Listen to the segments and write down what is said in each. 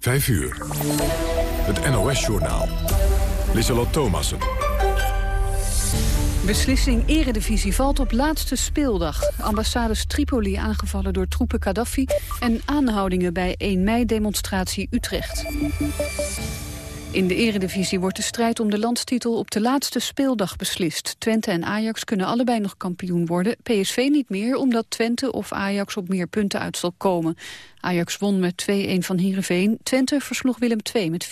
5 uur. Het NOS-journaal. Lissalot Thomassen. Beslissing Eredivisie valt op laatste speeldag. Ambassades Tripoli aangevallen door troepen Gaddafi... en aanhoudingen bij 1 mei-demonstratie Utrecht. In de eredivisie wordt de strijd om de landstitel op de laatste speeldag beslist. Twente en Ajax kunnen allebei nog kampioen worden. PSV niet meer, omdat Twente of Ajax op meer punten uit zal komen. Ajax won met 2-1 van Heerenveen. Twente versloeg Willem II met 4-0.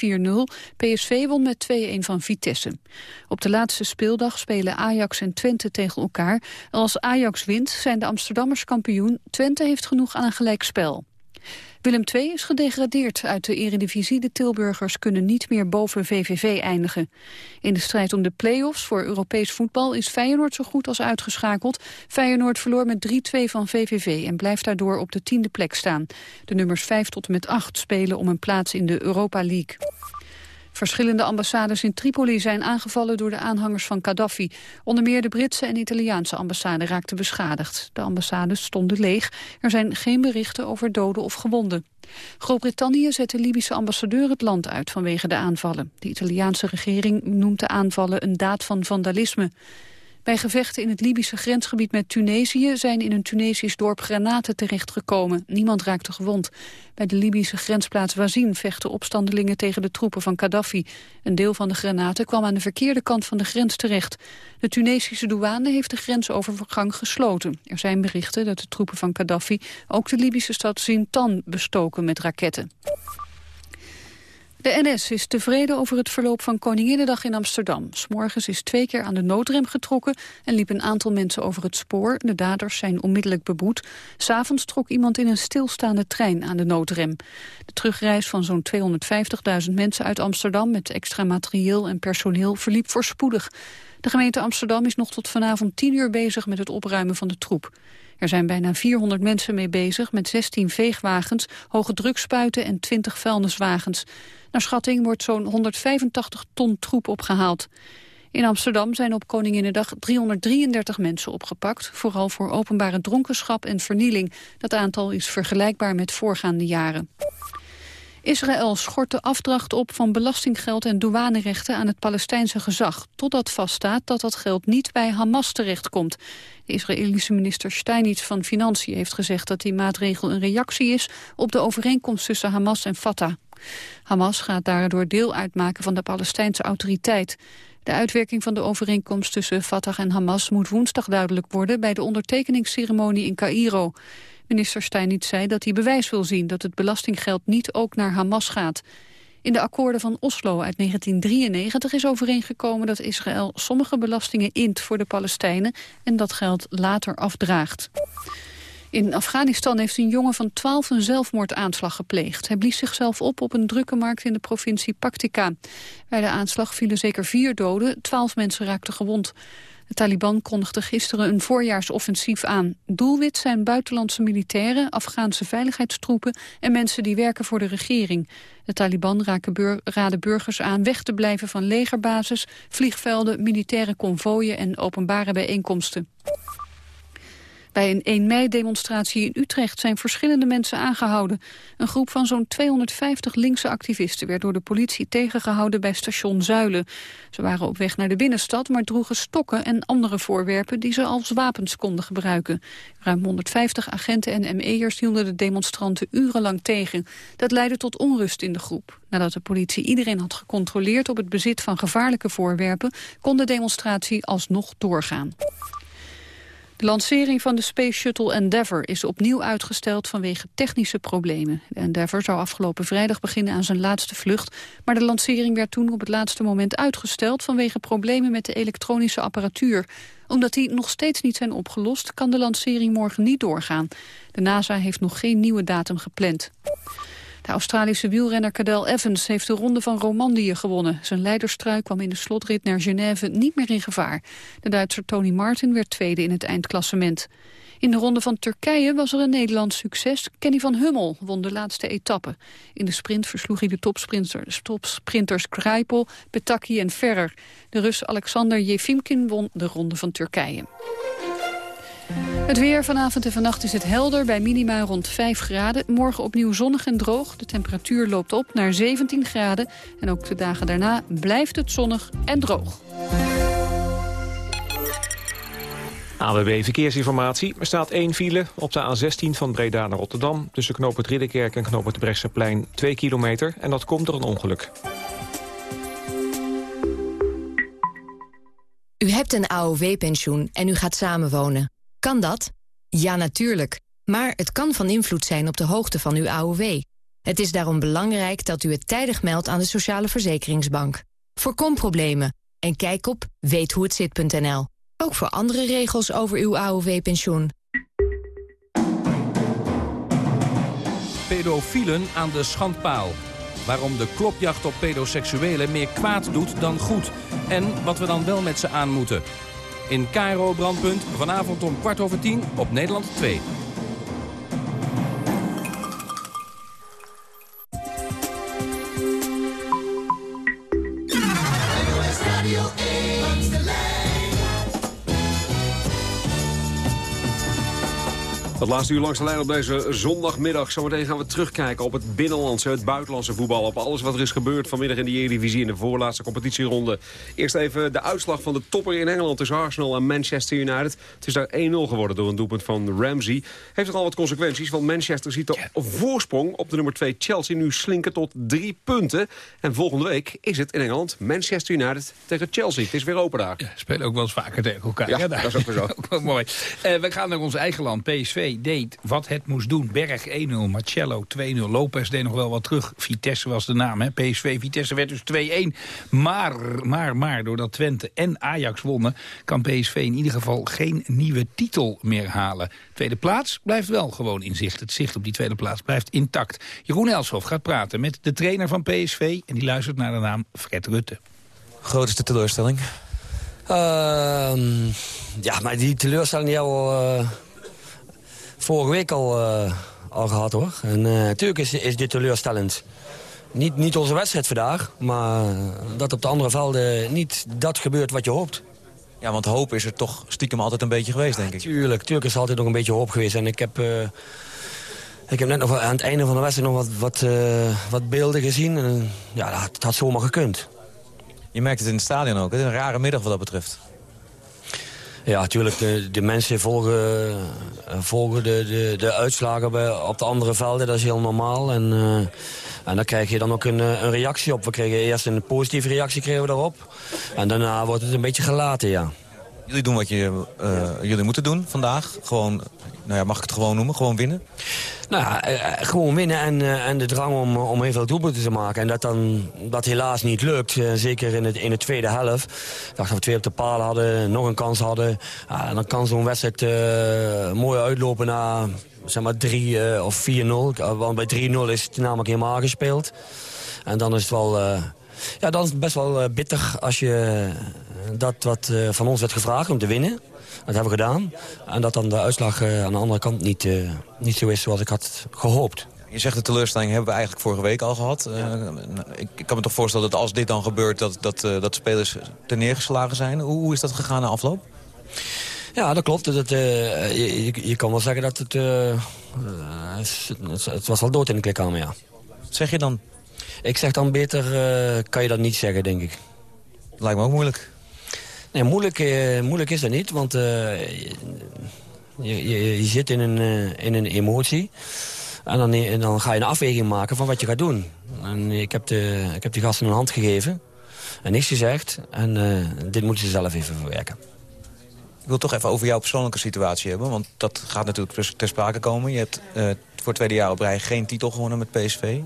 PSV won met 2-1 van Vitesse. Op de laatste speeldag spelen Ajax en Twente tegen elkaar. Als Ajax wint zijn de Amsterdammers kampioen. Twente heeft genoeg aan een gelijkspel. Willem II is gedegradeerd uit de eredivisie. De Tilburgers kunnen niet meer boven VVV eindigen. In de strijd om de play-offs voor Europees voetbal is Feyenoord zo goed als uitgeschakeld. Feyenoord verloor met 3-2 van VVV en blijft daardoor op de tiende plek staan. De nummers 5 tot en met 8 spelen om een plaats in de Europa League. Verschillende ambassades in Tripoli zijn aangevallen door de aanhangers van Gaddafi. Onder meer de Britse en Italiaanse ambassade raakten beschadigd. De ambassades stonden leeg. Er zijn geen berichten over doden of gewonden. Groot-Brittannië zet de Libische ambassadeur het land uit vanwege de aanvallen. De Italiaanse regering noemt de aanvallen een daad van vandalisme. Bij gevechten in het Libische grensgebied met Tunesië zijn in een Tunesisch dorp granaten terechtgekomen. Niemand raakte gewond. Bij de Libische grensplaats Wazin vechten opstandelingen tegen de troepen van Gaddafi. Een deel van de granaten kwam aan de verkeerde kant van de grens terecht. De Tunesische douane heeft de grensovergang gesloten. Er zijn berichten dat de troepen van Gaddafi ook de Libische stad Zintan bestoken met raketten. De NS is tevreden over het verloop van Koninginnedag in Amsterdam. S'morgens is twee keer aan de noodrem getrokken en liep een aantal mensen over het spoor. De daders zijn onmiddellijk beboet. S'avonds trok iemand in een stilstaande trein aan de noodrem. De terugreis van zo'n 250.000 mensen uit Amsterdam met extra materieel en personeel verliep voorspoedig. De gemeente Amsterdam is nog tot vanavond 10 uur bezig met het opruimen van de troep. Er zijn bijna 400 mensen mee bezig met 16 veegwagens, hoge drukspuiten en 20 vuilniswagens. Naar schatting wordt zo'n 185 ton troep opgehaald. In Amsterdam zijn op Koninginnedag 333 mensen opgepakt... vooral voor openbare dronkenschap en vernieling. Dat aantal is vergelijkbaar met voorgaande jaren. Israël schort de afdracht op van belastinggeld en douanerechten aan het Palestijnse gezag, totdat vaststaat dat dat geld niet bij Hamas terechtkomt. Israëlische minister Steinitz van Financiën heeft gezegd dat die maatregel een reactie is op de overeenkomst tussen Hamas en Fatah. Hamas gaat daardoor deel uitmaken van de Palestijnse autoriteit. De uitwerking van de overeenkomst tussen Fatah en Hamas moet woensdag duidelijk worden bij de ondertekeningsceremonie in Cairo. Minister Steinitz zei dat hij bewijs wil zien dat het belastinggeld niet ook naar Hamas gaat. In de akkoorden van Oslo uit 1993 is overeengekomen dat Israël sommige belastingen int voor de Palestijnen en dat geld later afdraagt. In Afghanistan heeft een jongen van 12 een zelfmoordaanslag gepleegd. Hij blies zichzelf op op een drukke markt in de provincie Paktika. Bij de aanslag vielen zeker vier doden, 12 mensen raakten gewond. De Taliban kondigde gisteren een voorjaarsoffensief aan. Doelwit zijn buitenlandse militairen, Afghaanse veiligheidstroepen... en mensen die werken voor de regering. De Taliban raden burgers aan weg te blijven van legerbases... vliegvelden, militaire konvooien en openbare bijeenkomsten. Bij een 1 mei-demonstratie in Utrecht zijn verschillende mensen aangehouden. Een groep van zo'n 250 linkse activisten werd door de politie tegengehouden bij station Zuilen. Ze waren op weg naar de binnenstad, maar droegen stokken en andere voorwerpen die ze als wapens konden gebruiken. Ruim 150 agenten en ME'ers hielden de demonstranten urenlang tegen. Dat leidde tot onrust in de groep. Nadat de politie iedereen had gecontroleerd op het bezit van gevaarlijke voorwerpen, kon de demonstratie alsnog doorgaan. De lancering van de Space Shuttle Endeavour is opnieuw uitgesteld vanwege technische problemen. De Endeavour zou afgelopen vrijdag beginnen aan zijn laatste vlucht, maar de lancering werd toen op het laatste moment uitgesteld vanwege problemen met de elektronische apparatuur. Omdat die nog steeds niet zijn opgelost, kan de lancering morgen niet doorgaan. De NASA heeft nog geen nieuwe datum gepland. De Australische wielrenner Cadel Evans heeft de ronde van Romandie gewonnen. Zijn leiderstrui kwam in de slotrit naar Genève niet meer in gevaar. De Duitser Tony Martin werd tweede in het eindklassement. In de ronde van Turkije was er een Nederlands succes. Kenny van Hummel won de laatste etappe. In de sprint versloeg hij de topsprinters, topsprinters Kruipel, Petaki en Ferrer. De Rus Alexander Jefimkin won de ronde van Turkije. Het weer vanavond en vannacht is het helder bij minima rond 5 graden. Morgen opnieuw zonnig en droog. De temperatuur loopt op naar 17 graden. En ook de dagen daarna blijft het zonnig en droog. AWB Verkeersinformatie. Er staat één file op de A16 van Breda naar Rotterdam... tussen knoop het Ridderkerk en knoop het Brechtseplein 2 kilometer. En dat komt door een ongeluk. U hebt een AOW-pensioen en u gaat samenwonen. Kan dat? Ja, natuurlijk. Maar het kan van invloed zijn op de hoogte van uw AOW. Het is daarom belangrijk dat u het tijdig meldt aan de Sociale Verzekeringsbank. Voorkom problemen en kijk op weethoehetzit.nl. Ook voor andere regels over uw AOW-pensioen. Pedofielen aan de schandpaal. Waarom de klopjacht op pedoseksuelen meer kwaad doet dan goed. En wat we dan wel met ze aan moeten. In Cairo Brandpunt, vanavond om kwart over tien op Nederland 2. Het laatste uur langs de lijn op deze zondagmiddag. Zometeen gaan we terugkijken op het binnenlandse, het buitenlandse voetbal. Op alles wat er is gebeurd vanmiddag in de Eredivisie in de voorlaatste competitieronde. Eerst even de uitslag van de topper in Engeland tussen Arsenal en Manchester United. Het is daar 1-0 geworden door een doelpunt van Ramsey. Heeft het al wat consequenties, want Manchester ziet de voorsprong op de nummer 2 Chelsea nu slinken tot drie punten. En volgende week is het in Engeland Manchester United tegen Chelsea. Het is weer open daar. Ja, spelen ook wel eens vaker tegen elkaar. Ja, dat is ook weer zo. ook wel mooi. Uh, we gaan naar ons eigen land, PSV deed wat het moest doen. Berg 1-0, Marcello 2-0, Lopez deed nog wel wat terug. Vitesse was de naam, hè? PSV. Vitesse werd dus 2-1. Maar, maar, maar, doordat Twente en Ajax wonnen... kan PSV in ieder geval geen nieuwe titel meer halen. Tweede plaats blijft wel gewoon in zicht. Het zicht op die tweede plaats blijft intact. Jeroen Elshoff gaat praten met de trainer van PSV... en die luistert naar de naam Fred Rutte. Grootste teleurstelling? Uh, ja, maar die teleurstelling die hebben we uh, vorige week al, uh, al gehad hoor. En natuurlijk is, is dit teleurstellend. Niet, niet onze wedstrijd vandaag, maar dat op de andere velden niet dat gebeurt wat je hoopt. Ja, want hoop is er toch stiekem altijd een beetje geweest, denk ik. Tuurlijk, tuurlijk is er altijd nog een beetje hoop geweest. En ik heb, ik heb net nog aan het einde van de wedstrijd nog wat, wat, wat beelden gezien. En, ja, dat, dat had zomaar gekund. Je merkt het in het stadion ook. Het is een rare middag wat dat betreft. Ja, natuurlijk. De, de mensen volgen, volgen de, de, de uitslagen bij, op de andere velden. Dat is heel normaal. En, uh, en daar krijg je dan ook een, een reactie op. We kregen eerst een positieve reactie kregen we daarop. En daarna wordt het een beetje gelaten, ja. Jullie doen wat je, uh, jullie moeten doen vandaag. Gewoon, nou ja, mag ik het gewoon noemen? Gewoon winnen? Nou ja, uh, gewoon winnen en, uh, en de drang om, om heel veel doelpunten te maken. En dat dan dat helaas niet lukt. zeker in, het, in de tweede helft. Ik dacht dat we twee op de paal hadden, nog een kans hadden. en dan kan zo'n wedstrijd mooi uitlopen naar zeg maar 3 of 4-0. Want bij 3-0 is het namelijk helemaal gespeeld. En dan is het wel... ja, dan is het best wel bitter als je dat wat van ons werd gevraagd om te winnen. Dat hebben we gedaan. En dat dan de uitslag aan de andere kant niet, niet zo is zoals ik had gehoopt. Je zegt de teleurstelling hebben we eigenlijk vorige week al gehad. Uh, ik, kan me toch voorstellen dat als dit dan gebeurt... dat, dat, dat spelers ten neergeslagen zijn. Hoe, hoe is dat gegaan na afloop? Ja, dat klopt. Dat, je, je, kan wel zeggen dat het, het... Het was wel dood in de klikkamer, ja. Wat zeg je dan? Ik zeg dan beter, kan je dat niet zeggen, denk ik. Lijkt me ook moeilijk. Nee, moeilijk, uh, moeilijk is dat niet, want uh, je, je, je, zit in een, in een emotie. En dan, en dan ga je een afweging maken van wat je gaat doen. En ik heb, de, ik heb die gasten een hand gegeven en niks gezegd. En dit moeten ze zelf even verwerken. Ik wil toch even over jouw persoonlijke situatie hebben. Want dat gaat natuurlijk ter sprake komen. Je hebt voor het tweede jaar op rij geen titel gewonnen met PSV.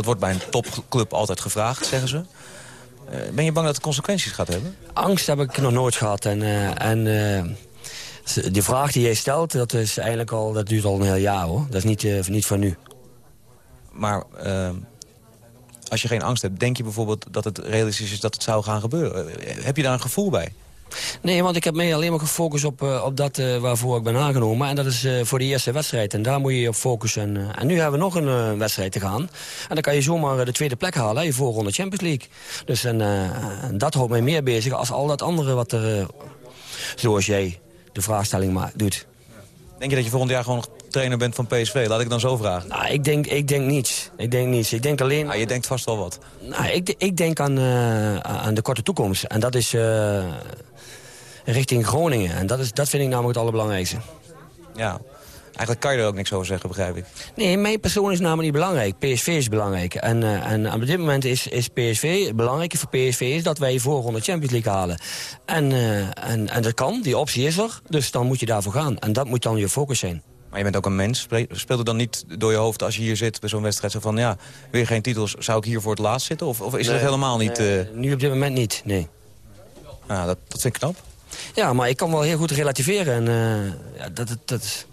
Dat wordt bij een topclub altijd gevraagd, zeggen ze. Uh, ben je bang dat het consequenties gaat hebben? Angst heb ik nog nooit gehad. En, uh, en uh, die vraag die jij stelt, dat, is eigenlijk al, dat duurt al een heel jaar hoor. Dat is niet, niet van nu. Maar als je geen angst hebt, denk je bijvoorbeeld dat het realistisch is dat het zou gaan gebeuren? Heb je daar een gevoel bij? Nee, want ik heb mij alleen maar gefocust op, uh, op dat uh, waarvoor ik ben aangenomen. En dat is uh, voor de eerste wedstrijd. En daar moet je je op focussen. En nu hebben we nog een wedstrijd te gaan. En dan kan je zomaar de tweede plek halen. Je voorronde Champions League. Dus en, dat houdt mij meer bezig als al dat andere wat er... zoals jij de vraagstelling doet. Denk je dat je volgend jaar gewoon nog trainer bent van PSV? Laat ik dan zo vragen. Nou, ik denk, ik denk niets. Ik denk niets. Ik denk alleen... Ah, je denkt vast wel wat. Nou, ik, ik denk aan, uh, aan de korte toekomst. En dat is uh, richting Groningen. En dat, is, dat vind ik namelijk het allerbelangrijkste. Ja, Eigenlijk kan je er ook niks over zeggen, begrijp ik. Nee, mijn persoon is namelijk niet belangrijk. PSV is belangrijk. En, uh, en op dit moment is, is PSV, het belangrijke voor PSV is dat wij voorronde Champions League halen. En, uh, en, en dat kan, die optie is er. Dus dan moet je daarvoor gaan. En dat moet dan je focus zijn. Maar je bent ook een mens. Speelt het dan niet door je hoofd als je hier zit bij zo'n wedstrijd... zo van, ja, weer geen titels, zou ik hier voor het laatst zitten? Of, of is nee, dat helemaal niet... Uh... Nu op dit moment niet, nee. Ah, dat, dat vind ik knap. Ja, maar ik kan wel heel goed relativeren. En ja, dat, dat, dat,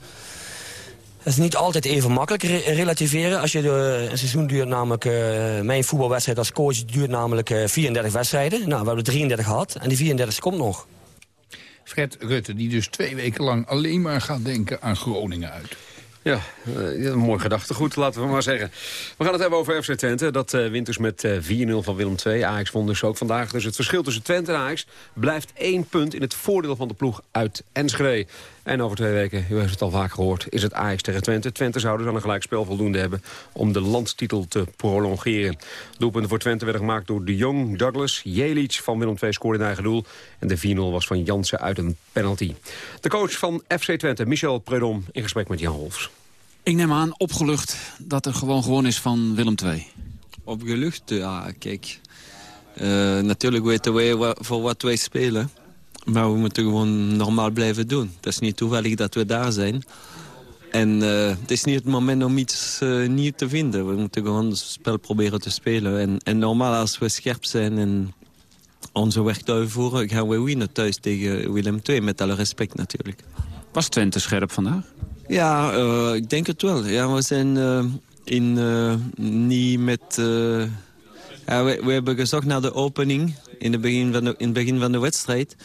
dat is niet altijd even makkelijk re relativeren. Als je de, een seizoen duurt namelijk... Uh, mijn voetbalwedstrijd als coach duurt namelijk uh, 34 wedstrijden. Nou, we hebben er 33 gehad. En die 34 komt nog. Fred Rutte, die dus twee weken lang alleen maar gaat denken aan Groningen uit. Ja, een mooi gedachtegoed, laten we maar zeggen. We gaan het hebben over FC Twente. Dat uh, wint dus met uh, 4-0 van Willem II. Ajax won dus ook vandaag. Dus het verschil tussen Twente en Ajax blijft één punt... in het voordeel van de ploeg uit Enschede. En over twee weken, u heeft het al vaak gehoord, is het Ajax tegen Twente. Twente zou dus aan een gelijkspel voldoende hebben om de landstitel te prolongeren. Doelpunten voor Twente werden gemaakt door De Jong, Douglas, Jelic van Willem II scoorde in eigen doel. En de 4-0 was van Jansen uit een penalty. De coach van FC Twente, Michel Predom, in gesprek met Jan Wolfs. Ik neem aan, opgelucht, dat er gewoon gewoon is van Willem II. Opgelucht? Ja, kijk. Uh, natuurlijk weten wij voor wat wij spelen. Maar we moeten gewoon normaal blijven doen. Het is niet toevallig dat we daar zijn. En uh, het is niet het moment om iets uh, nieuws te vinden. We moeten gewoon het spel proberen te spelen. En, en normaal als we scherp zijn en onze weg uitvoeren... gaan we winnen thuis tegen Willem II, met alle respect natuurlijk. Was Twente scherp vandaag? Ja, uh, ik denk het wel. Ja, we zijn in, niet met... Ja, we, we, hebben gezocht naar de opening in, het begin van de, in het begin van de wedstrijd.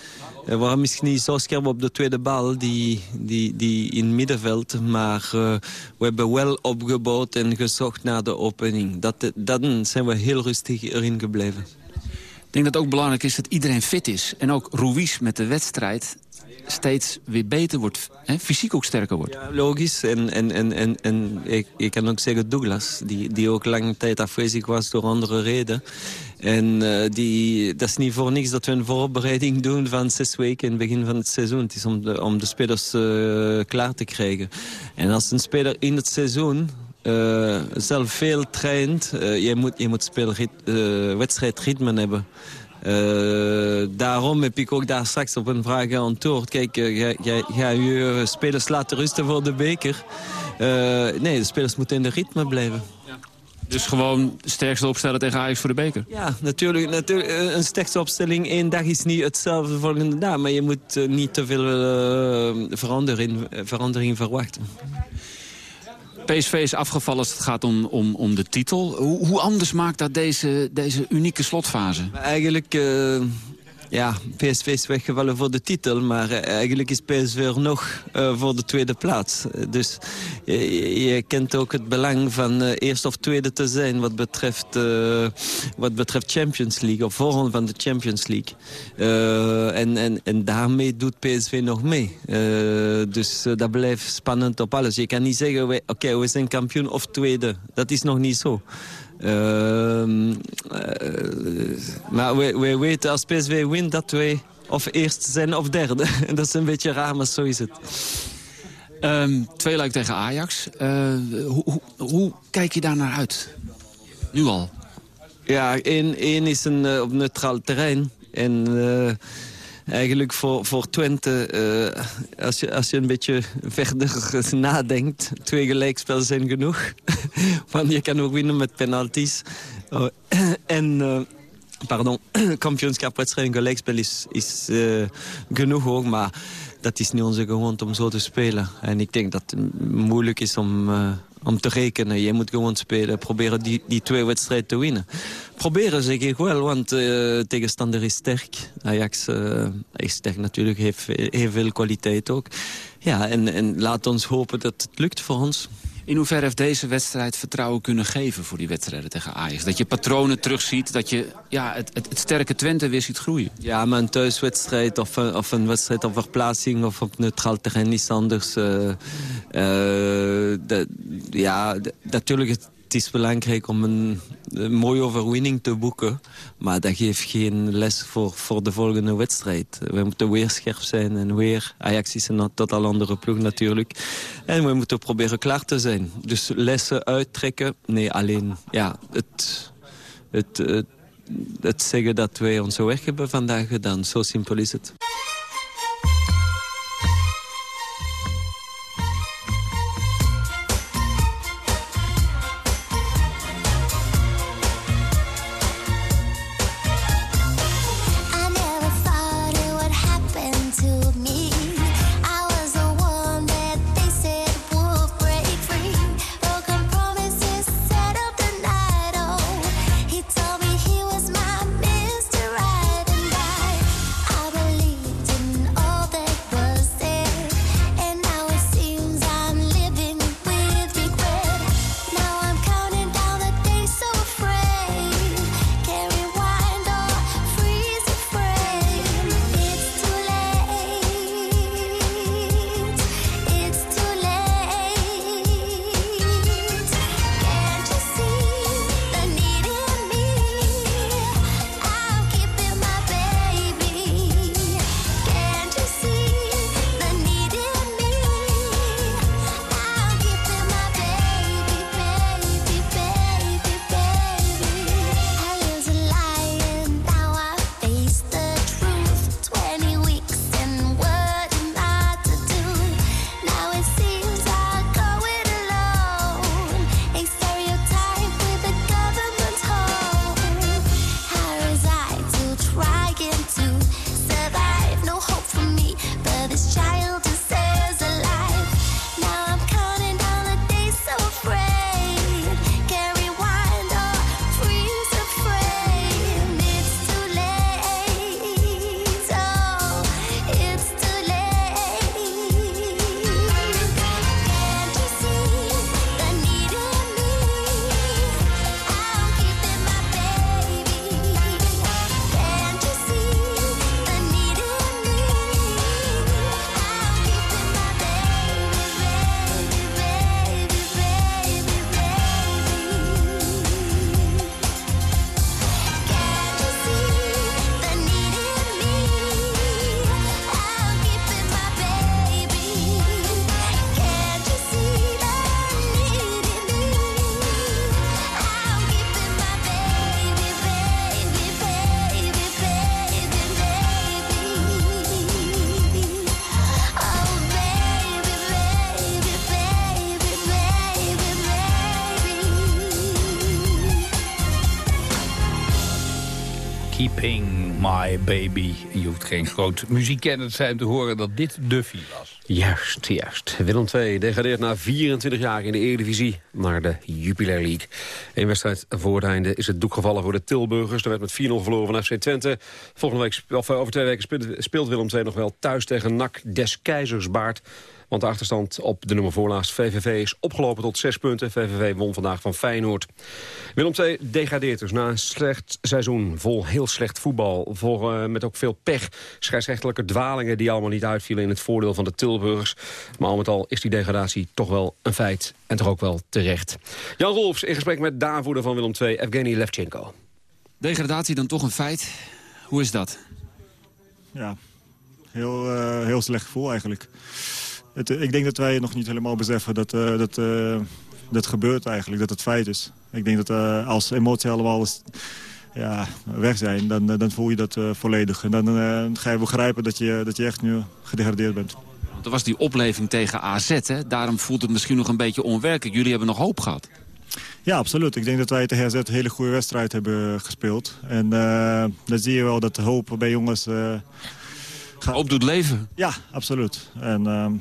We waren misschien niet zo scherp op de tweede bal, die, die, die in middenveld. Maar uh, we hebben wel opgebouwd en gezocht naar de opening. Dat, dan zijn we heel rustig erin gebleven. Ik denk dat het ook belangrijk is dat iedereen fit is. En ook Ruiz met de wedstrijd steeds weer beter wordt, hè? fysiek ook sterker wordt. Ja, logisch. En, en, en, en, en ik, ik kan ook zeggen Douglas, die, die ook lange tijd afwezig was door andere redenen. En uh, die, dat is niet voor niks dat we een voorbereiding doen van zes weken in het begin van het seizoen. Het is om de, om de spelers uh, klaar te krijgen. En als een speler in het seizoen uh, zelf veel traint, je, moet, je moet wedstrijdritme hebben. Uh, daarom heb ik ook daar straks op een vraag geantwoord. Kijk, uh, ga, ga, je spelers laten rusten voor de beker? Uh, nee, de spelers moeten in de ritme blijven. Ja. Dus gewoon de sterkste opstellen tegen Ajax voor de beker? Ja, natuurlijk. natuurlijk een sterkste opstelling één dag is niet hetzelfde volgende dag. Maar je moet niet te veel verandering, verandering verwachten. PSV is afgevallen als het gaat om, om, om de titel. Hoe, hoe anders maakt dat deze, deze unieke slotfase? Eigenlijk... Uh, ja, PSV is weggevallen voor de titel, maar eh, eigenlijk is PSV er nog uh, voor de tweede plaats. Dus je, kent ook het belang van uh, eerst of tweede te zijn wat betreft, wat betreft Champions League, of voorronde van de Champions League. en, en, en daarmee doet PSV nog mee. dus dat blijft spannend op alles. Je kan niet zeggen, oké, we zijn kampioen of tweede. Dat is nog niet zo. Uh, uh, maar we, we weten als PSV wint dat wij of eerst zijn of derde. dat is een beetje raar, maar zo is het. Um, twee luik tegen Ajax. Uh, hoe, hoe, hoe, kijk je daar naar uit? Nu al? Ja, één, één is een, uh, op neutraal terrein. En eigenlijk voor, voor Twente, uh, als, je, als je een beetje verder nadenkt... twee gelijkspel zijn genoeg. Want je kan ook winnen met penalties. Uh, en... Uh, pardon, kampioenschapwedstrijd en gelijkspel is, is uh, genoeg ook, maar dat is niet onze gewoonte om zo te spelen. En ik denk dat het moeilijk is om, uh, om te rekenen. Je moet gewoon spelen, proberen die, die twee wedstrijden te winnen. Proberen zeg ik wel, want uh, tegenstander is sterk. Ajax uh, is sterk natuurlijk, heeft, heeft veel kwaliteit ook. Ja, en, en laat ons hopen dat het lukt voor ons. In hoeverre heeft deze wedstrijd vertrouwen kunnen geven voor die wedstrijden tegen Ajax? Dat je patronen terugziet, dat je ja, het, het, sterke Twente weer ziet groeien? Ja, maar een thuiswedstrijd of, een- of een wedstrijd op verplaatsing of op neutraal terrein is anders. eh, eh, ja, natuurlijk het het is belangrijk om een, mooie overwinning te boeken. Maar dat geeft geen les voor, voor de volgende wedstrijd. We moeten weer scherp zijn en weer... Ajax is een totaal andere ploeg natuurlijk. En we moeten proberen klaar te zijn. Dus lessen uittrekken. Nee, alleen ja, het, het, het, het zeggen dat wij onze weg hebben vandaag gedaan. Zo simpel is het. Baby. Je hoeft geen groot muziekkenner zijn te horen dat dit Duffy was. Juist, juist. Willem II degradeert na 24 jaar in de Eredivisie naar de Jupiler League. Eén wedstrijd voor het einde is het doek gevallen voor de Tilburgers. Er werd met 4-0 verloren van FC Twente. Volgende week, of eh, over twee weken speelt, speelt Willem II nog wel thuis tegen NAC des Keizersbaard. Want de achterstand op de nummer voorlaatst VVV is opgelopen tot zes punten. VVV won vandaag van Feyenoord. Willem II degradeert dus na een slecht seizoen. Vol heel slecht voetbal. Vol, eh, met ook veel pech. Scheidsrechtelijke dwalingen die allemaal niet uitvielen in het voordeel van de Tilburgers. Maar al met al is die degradatie toch wel een feit. En toch ook wel terecht. Jan Rolfs in gesprek met de aanvoerder van Willem II, Evgeny Levchenko. Degradatie dan toch een feit? Hoe is dat? Ja, heel, eh, heel slecht gevoel eigenlijk. Het, eh, ik denk dat wij nog niet helemaal beseffen dat eh, dat, eh, dat gebeurt eigenlijk, dat het feit is. Ik denk dat als emoties allemaal eens, ja, weg zijn, dan, dan voel je dat volledig. En dan ga je begrijpen dat je, dat je echt nu gedegradeerd bent. Want er was die opleving tegen AZ, hè? daarom voelt het misschien nog een beetje onwerkelijk. Jullie hebben nog hoop gehad. Ja, absoluut. Ik denk dat wij tegen AZ een hele goede wedstrijd hebben gespeeld. En dan zie je wel dat de hoop bij jongens... eh Hoop doet leven. Ja, absoluut. En, ehm,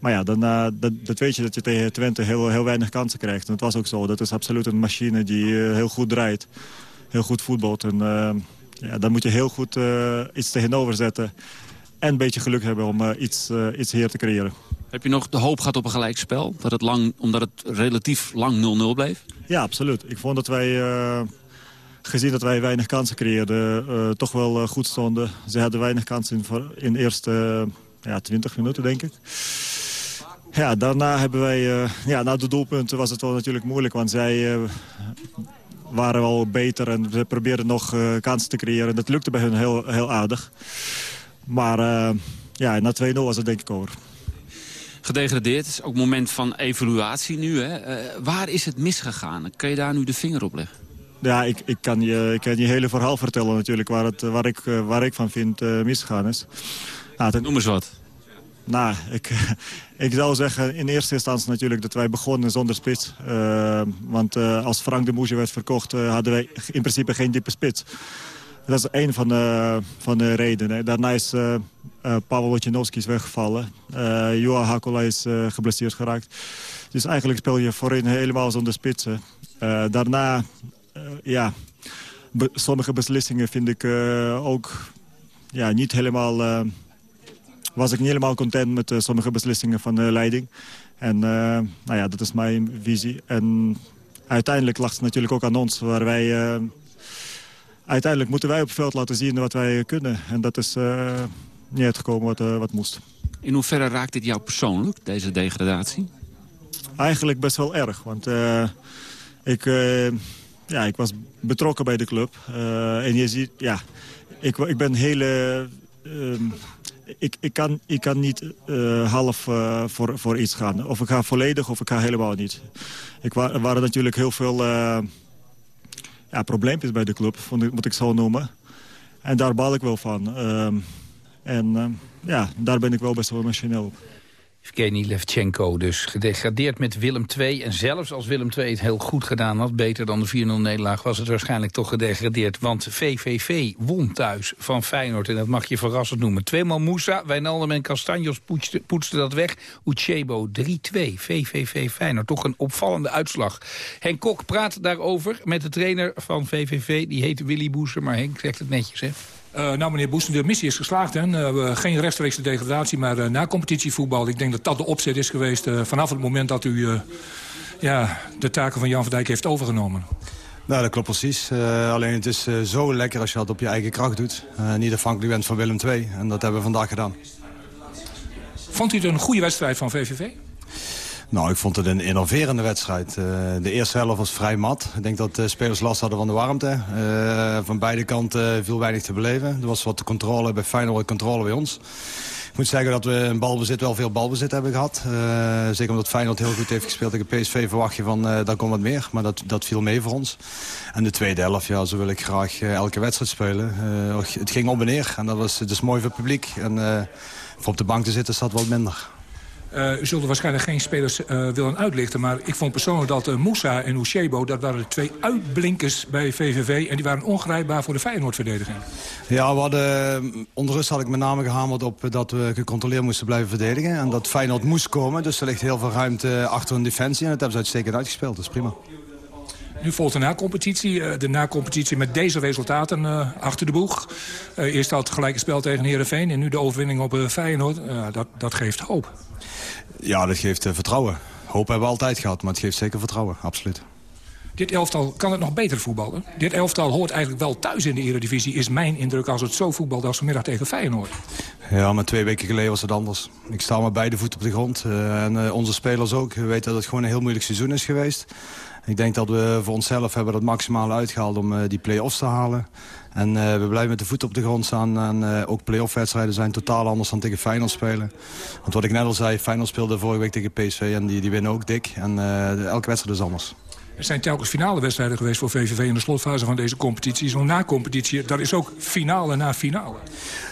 maar ja, dan, eh, dat, dat weet je dat je tegen Twente heel, heel weinig kansen krijgt. En dat was ook zo. Dat is absoluut een machine die eh, heel goed draait. Heel goed voetbalt. En ehm, ja, dan moet je heel goed iets tegenover zetten. En een beetje geluk hebben om iets, iets hier te creëren. Heb je nog de hoop gehad op een gelijkspel? Dat het lang, omdat het relatief lang 0-0 bleef? Ja, absoluut. Ik vond dat wij, gezien dat wij weinig kansen creëerden, toch wel goed stonden. Ze hadden weinig kansen in, in de eerste ja, 20 minuten, denk ik. Ja, daarna hebben wij... eh, ja, na de doelpunten was het wel natuurlijk moeilijk, want zij eh, waren wel beter en ze probeerden nog eh, kansen te creëren. Dat lukte bij hun heel, heel aardig. Maar ja, na 2-0 was het denk ik over. Gedegradeerd, het is ook moment van evaluatie nu. Hè? Waar is het misgegaan? Kun je daar nu de vinger op leggen? Ja, ik, ik, kan je, ik kan je hele verhaal vertellen natuurlijk waar, het, waar, ik, waar ik van vind misgegaan is. Nou, ten- Noem eens wat. Nou, ik, ik zou zeggen in eerste instantie natuurlijk dat wij begonnen zonder spits. Eh, want eh, als Frank de Moesje werd verkocht eh, hadden wij in principe geen diepe spits. Dat is één van de, van de redenen. Daarna is eh, Pavel is weggevallen. Eh Johan Hakola is geblesseerd geraakt. Dus eigenlijk speel je voorin helemaal zonder spitsen. Daarna, ja, sommige beslissingen vind ik ook ja, niet helemaal... was ik niet helemaal content met eh, sommige beslissingen van de leiding. En eh, nou ja, dat is mijn visie. En uiteindelijk lag het natuurlijk ook aan ons, waar wij... eh, uiteindelijk moeten wij op het veld laten zien wat wij kunnen. En dat is niet uitgekomen wat, wat moest. In hoeverre raakt dit jou persoonlijk, deze degradatie? Eigenlijk best wel erg, want ik, ja, ik was betrokken bij de club. En je ziet, ja, ik, ik ben hele... ik, ik, kan, ik kan niet eh, half eh, voor, voor iets gaan. Of ik ga volledig of ik ga helemaal niet. Ik er waren natuurlijk heel veel eh, ja, probleempjes bij de club, moet ik zo noemen. En daar baal ik wel van. Ehm, en ehm, ja, daar ben ik wel best wel emotioneel. Evgeny Levchenko dus gedegradeerd met Willem II. En zelfs als Willem II het heel goed gedaan had... beter dan de 4-0 nederlaag... was het waarschijnlijk toch gedegradeerd. Want VVV won thuis van Feyenoord. En dat mag je verrassend noemen. Tweemaal Moussa, Wijnaldum en Castanjos poetsten, poetsten dat weg. Uchebo 3-2. VVV Feyenoord. Toch een opvallende uitslag. Henk Kok praat daarover met de trainer van VVV. Die heet Willy Boeser, maar Henk zegt het netjes, hè? Eh, nou, meneer Boesten, de missie is geslaagd. Hè? We- geen rechtstreekse degradatie, maar eh, na competitievoetbal. Ik denk dat dat de opzet is geweest vanaf het moment dat u ja, de taken van Jan van Dijk heeft overgenomen. Nou, dat klopt precies. Alleen het is zo lekker als je dat op je eigen kracht doet. Niet afhankelijk bent van Willem II. En dat hebben we vandaag gedaan. Vond u het een goede wedstrijd van VVV? Nou, ik vond het een innoverende wedstrijd. Eh, de eerste helft was vrij mat. Ik denk dat de spelers last hadden van de warmte. Eh, van beide kanten viel weinig te beleven. Er was wat controle bij Feyenoord, controle bij ons. Ik moet zeggen dat we in balbezit wel veel balbezit hebben gehad. Eh, zeker omdat Feyenoord heel goed heeft gespeeld tegen PSV verwacht je van daar komt wat meer. Maar dat, dat viel mee voor ons. En de tweede helft, ja, zo wil ik graag elke wedstrijd spelen. Het ging op en neer en dat was dus mooi voor het publiek. En voor op de bank te zitten staat wat minder. Eh, u zult er waarschijnlijk geen spelers eh, willen uitlichten... maar ik vond persoonlijk dat eh, Moussa en Uchebo... dat waren de twee uitblinkers bij VVV... en die waren ongrijpbaar voor de Feyenoord-verdediging. Ja, we hadden, onder rust had ik met name gehamerd op dat we gecontroleerd moesten blijven verdedigen. En dat Feyenoord moest komen, dus er ligt heel veel ruimte achter hun defensie. En dat hebben ze uitstekend uitgespeeld, dat is prima. Nu volgt de na-competitie. De na-competitie met deze resultaten achter de boeg. Eerst dat gelijke spel tegen Heerenveen... en nu de overwinning op Feyenoord. Dat, dat geeft hoop. Ja, dat geeft eh, vertrouwen. Hoop hebben we altijd gehad, maar het geeft zeker vertrouwen, absoluut. Dit elftal kan het nog beter voetballen. Dit elftal hoort eigenlijk wel thuis in de Eredivisie... is mijn indruk als het zo voetbalt als vanmiddag tegen Feyenoord. Ja, maar twee weken geleden was het anders. Ik sta met beide voeten op de grond. eh, en eh, onze spelers ook. We weten dat het gewoon een heel moeilijk seizoen is geweest. Ik denk dat we voor onszelf hebben het maximale uitgehaald om die play-offs te halen. En eh, we blijven met de voet op de grond staan. En eh, ook play-off wedstrijden zijn totaal anders dan tegen Feyenoord spelen. Want wat ik net al zei, Feyenoord speelde vorige week tegen PSV en die, die winnen ook dik. En eh, elke wedstrijd is anders. Er zijn telkens finale wedstrijden geweest voor VVV... in de slotfase van deze competitie. Zo'n na-competitie, dat is ook finale na finale.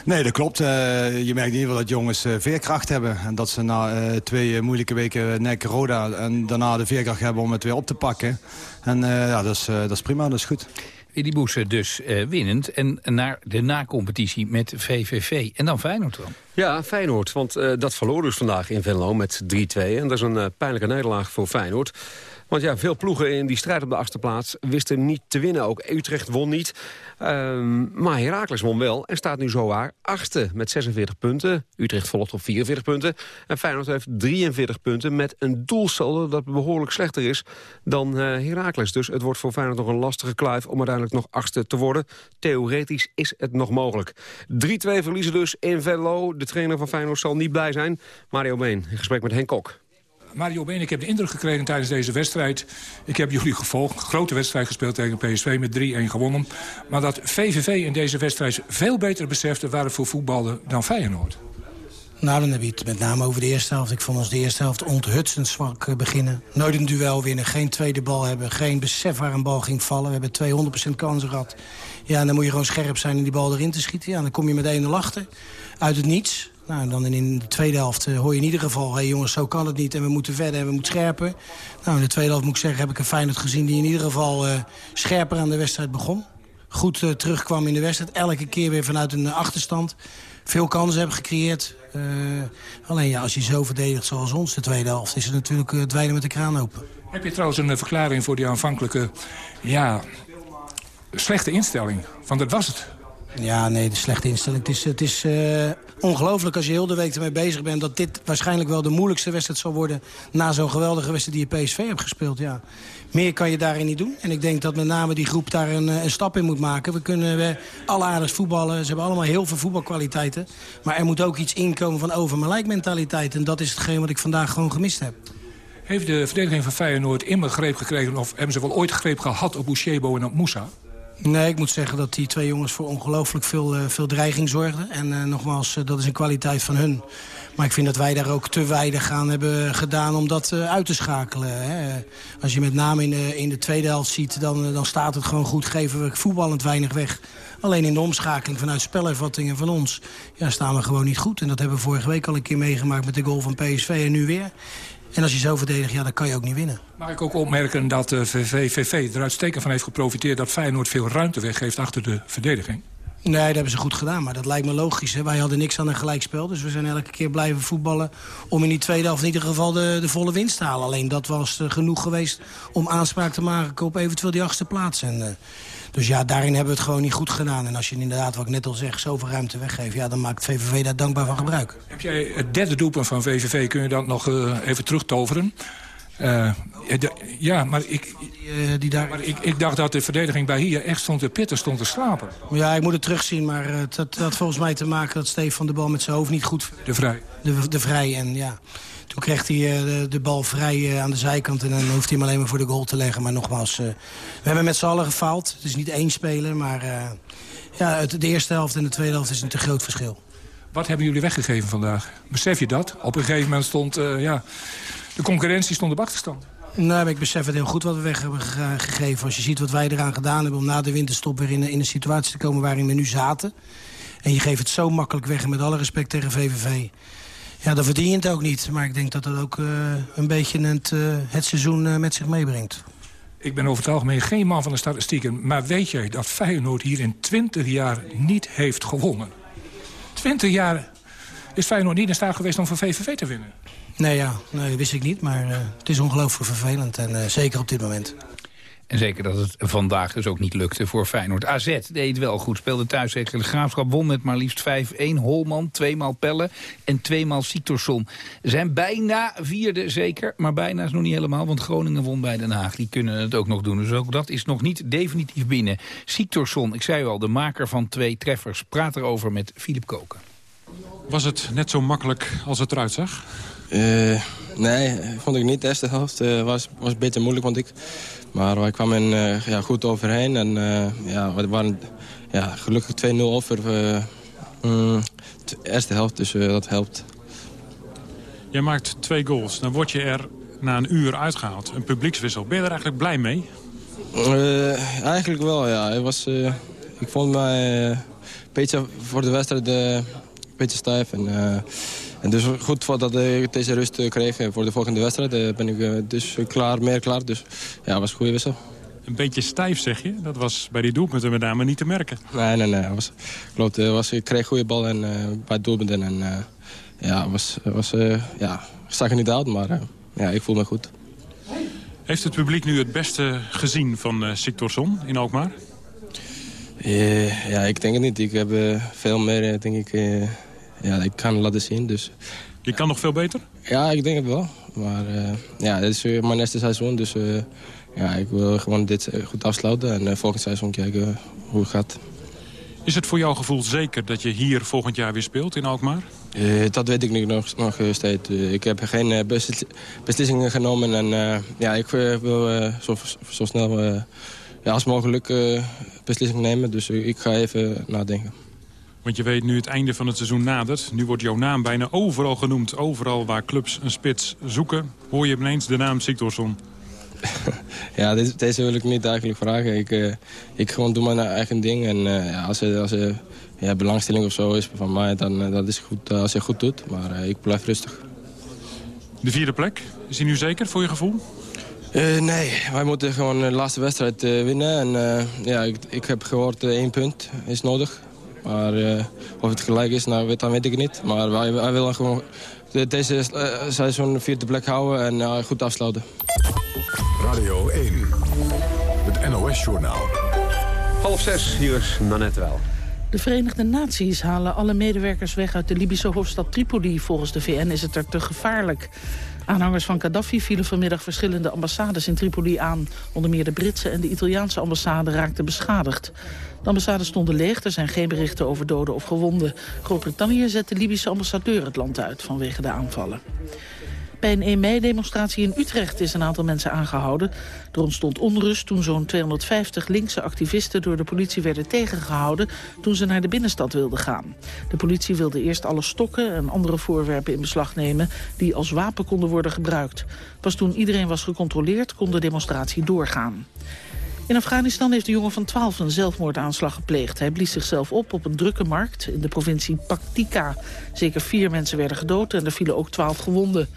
Nee, dat klopt. Je merkt in ieder geval dat jongens veerkracht hebben. En dat ze na twee moeilijke weken nek Roda... en daarna de veerkracht hebben om het weer op te pakken. En ja, dat is, dat is prima, dat is goed. Die Boesen dus eh, winnend. En naar de nacompetitie met VVV. En dan Feyenoord dan. Ja, Feyenoord. Want eh, dat verloor dus vandaag in Venlo met 3-2. En dat is een eh, pijnlijke nederlaag voor Feyenoord. Want ja, veel ploegen in die strijd op de achterplaats wisten niet te winnen. Ook Utrecht won niet. Ehm, maar Heracles won wel en staat nu zowaar achtste met 46 punten. Utrecht volgt op 44 punten. En Feyenoord heeft 43 punten met een doelsaldo dat behoorlijk slechter is dan uh, Heracles. Dus het wordt voor Feyenoord nog een lastige kluif om uiteindelijk nog achtste te worden. Theoretisch is het nog mogelijk. 3-2 verliezen dus in Venlo. De trainer van Feyenoord zal niet blij zijn. Mario Been in gesprek met Henk Kok. Mario Been, ik heb de indruk gekregen tijdens deze wedstrijd... ik heb jullie gevolgd, grote wedstrijd gespeeld tegen PSV met 3-1 gewonnen... maar dat VVV in deze wedstrijd veel beter besefte waar voor voetbalde dan Feyenoord. Nou, dan heb je het met name over de eerste helft. Ik vond ons de eerste helft onthutsend zwak eh, beginnen. Nooit een duel winnen, geen tweede bal hebben... geen besef waar een bal ging vallen. We hebben 200% kansen gehad. Ja, dan moet je gewoon scherp zijn en die bal erin te schieten. Dan kom je met 1-0 achter. Uit het niets. Nou, dan in de tweede helft uh, hoor je in ieder geval... hé hey jongens, zo kan het niet en we moeten verder en we moeten scherper. Nou, in de tweede helft moet ik zeggen, heb ik een Feyenoord gezien... die in ieder geval uh, scherper aan de wedstrijd begon. Goed uh, terugkwam in de wedstrijd. Elke keer weer vanuit een achterstand. Veel kansen hebben gecreëerd. alleen ja, als je zo verdedigt zoals ons de tweede helft... is het natuurlijk het met de kraan open. Heb je trouwens een verklaring voor die aanvankelijke... ja, slechte instelling? Want dat was het. Ja, nee, de slechte instelling. Het is, het is uh, ongelooflijk als je heel de week ermee bezig bent... dat dit waarschijnlijk wel de moeilijkste wedstrijd zal worden... na zo'n geweldige wedstrijd die je PSV hebt gespeeld. Ja. Meer kan je daarin niet doen. En ik denk dat met name die groep daar een, een stap in moet maken. We kunnen we, alle aardig voetballen. Ze hebben allemaal heel veel voetbalkwaliteiten. Maar er moet ook iets inkomen van over mijn mentaliteit. En dat is hetgeen wat ik vandaag gewoon gemist heb. Heeft de verdediging van Feyenoord immer greep gekregen... of hebben ze wel ooit greep gehad op Bouchebo en op Moussa? Nee, ik moet zeggen dat die twee jongens voor ongelooflijk veel, uh, veel dreiging zorgden. En uh, nogmaals, uh, dat is een kwaliteit van hun. Maar ik vind dat wij daar ook te weinig aan hebben gedaan om dat uit te schakelen. Hè. Als je met name in de, in de tweede helft ziet, dan, dan staat het gewoon goed. Geven we voetballend weinig weg. Alleen in de omschakeling vanuit spelervattingen van ons ja, staan we gewoon niet goed. En dat hebben we vorige week al een keer meegemaakt met de goal van PSV en nu weer. En als je zo verdedigt, ja, dan kan je ook niet winnen. Mag ik ook opmerken dat de VVV er uitstekend van heeft geprofiteerd... dat Feyenoord veel ruimte weggeeft achter de verdediging? Nee, dat hebben ze goed gedaan, maar dat lijkt me logisch. Hè? Wij hadden niks aan een gelijkspel, dus we zijn elke keer blijven voetballen... om in die tweede helft in ieder geval de, de volle winst te halen. Alleen dat was uh, genoeg geweest om aanspraak te maken op eventueel die achtste plaats. En, uh, dus ja, daarin hebben we het gewoon niet goed gedaan. En als je inderdaad, wat ik net al zeg, zoveel ruimte weggeeft... ja, dan maakt VVV daar dankbaar van gebruik. Heb jij het derde doelpunt van VVV, kun je dat nog uh, even terugtoveren? Uh, ja, maar, ik, die, die daar... maar ik, ik, dacht dat de verdediging bij hier echt stond te pitten, stond te slapen. Ja, ik moet het terugzien, maar het had, had volgens mij te maken... dat Stefan de bal met zijn hoofd niet goed... De vrij. De, de vrij, en ja... Toen kreeg hij uh, de, bal vrij uh, aan de zijkant en dan hoeft hij hem alleen maar voor de goal te leggen. Maar nogmaals, uh, we hebben met z'n allen gefaald. Het is niet één speler, maar ja, de eerste helft en de tweede helft is een te groot verschil. Wat hebben jullie weggegeven vandaag? Besef je dat? Op een gegeven moment stond ja, de concurrentie stond op achterstand. Nou, ik besef het heel goed wat we weg hebben gegeven. Als je ziet wat wij eraan gedaan hebben om na de winterstop weer in, in een situatie te komen waarin we nu zaten. En je geeft het zo makkelijk weg en met alle respect tegen VVV. Ja, dan verdien je het ook niet. Maar ik denk dat dat ook uh, een beetje het, uh, het seizoen uh, met zich meebrengt. Ik ben over het algemeen geen man van de statistieken. Maar weet jij dat Feyenoord hier in 20 jaar niet heeft gewonnen? 20 jaar is Feyenoord niet in staat geweest om van VVV te winnen. Nee, ja, nee, dat wist ik niet. Maar het is ongelooflijk vervelend. En zeker op dit moment. En zeker dat het vandaag dus ook niet lukte voor Feyenoord. AZ deed wel goed, speelde thuis tegen de Graafschap. Won met maar liefst 5-1. Holman, tweemaal Pelle en tweemaal Siktorsson. Zijn bijna vierde zeker, maar bijna is nog niet helemaal. Want Groningen won bij Den Haag. Die kunnen het ook nog doen. Dus ook dat is nog niet definitief binnen. Siktorsson, ik zei al, de maker van twee treffers. Praat erover met Filip Koken. Was het net zo makkelijk als het eruit zag? Uh, nee, vond ik niet. De eerste helft uh, was, was beter moeilijk, vond ik. Maar wij kwamen uh, ja, goed overheen. En uh, ja, we waren ja, gelukkig 2-0 over de eerste helft, dus dat helpt. Jij maakt twee goals. Dan word je er na een uur uitgehaald. Een publiekswissel. Ben je er eigenlijk blij mee? eigenlijk wel, ja. Het was, ik vond mij een beetje voor de wedstrijd een beetje stijf. En, en dus goed voordat ik deze rust kreeg voor de volgende wedstrijd, ben ik dus klaar, meer klaar. Dus ja, was een goede wissel. Een beetje stijf, zeg je? Dat was bij die doelpunten met name niet te merken. Nee, nee, nee. Was, klopt, eh, was, ik kreeg goede bal en, eh, bij doelpunten. En eh, ja, was, was, eh, ja, zag er niet uit, maar eh, ja, ik voel me goed. Heeft het publiek nu het beste gezien van eh Siktorsson in Alkmaar? Eh, ja, ik denk het niet. Ik heb eh, veel meer, eh, denk ik, eh, ja, ik kan laten zien. Dus. Je kan nog veel beter? Ja, ik denk het wel. Maar eh, ja, dit is weer mijn eerste seizoen, dus eh, ja, ik wil gewoon dit eh, goed afsluiten. En volgend seizoen kijken hoe het gaat. Is het voor jouw gevoel zeker dat je hier volgend jaar weer speelt in Alkmaar? Dat weet ik niet nog, nog steeds. Ik heb geen beslis- beslissingen genomen. En ja, ik wil zo, zo snel ja, als mogelijk beslissingen nemen. Dus ik ga even nadenken. Want je weet nu het einde van het seizoen nadert. Nu wordt jouw naam bijna overal genoemd. Overal waar clubs een spits zoeken, hoor je ineens de naam Siktorsson. Ja, deze, deze wil ik niet eigenlijk vragen. Ik, eh, ik gewoon doe mijn eigen ding. En eh, ja, als er, als er ja, belangstelling of zo is van mij, dan eh, dat is goed als je goed doet. Maar ik blijf rustig. De vierde plek, is die nu zeker voor je gevoel? Nee, wij moeten gewoon de laatste wedstrijd winnen. En ja, ik, ik heb gehoord eh, één punt is nodig. Maar eh, of het gelijk is, nou, weet- dan weet ik het niet. Maar wij, wij willen gewoon de- deze eh, seizoen vierde plek houden en eh, goed afsluiten. Radio 1, het NOS-journaal. Half zes, hier is Nanette wel. De Verenigde Naties halen alle medewerkers weg uit de Libische hoofdstad Tripoli. Volgens de VN is het er te gevaarlijk. Aanhangers van Gaddafi vielen vanmiddag verschillende ambassades in Tripoli aan. Onder meer de Britse en de Italiaanse ambassade raakten beschadigd. De ambassades stonden leeg, er zijn geen berichten over doden of gewonden. Groot-Brittannië zet de Libische ambassadeur het land uit vanwege de aanvallen. Bij een 1 mei-demonstratie in Utrecht is een aantal mensen aangehouden. Er ontstond onrust toen zo'n 250 linkse activisten door de politie werden tegengehouden toen ze naar de binnenstad wilden gaan. De politie wilde eerst alle stokken en andere voorwerpen in beslag nemen die als wapen konden worden gebruikt. Pas toen iedereen was gecontroleerd kon de demonstratie doorgaan. In Afghanistan heeft een jongen van 12 een zelfmoordaanslag gepleegd. Hij blies zichzelf op op een drukke markt in de provincie Paktika. Zeker vier mensen werden gedood en er vielen ook 12 gewonden.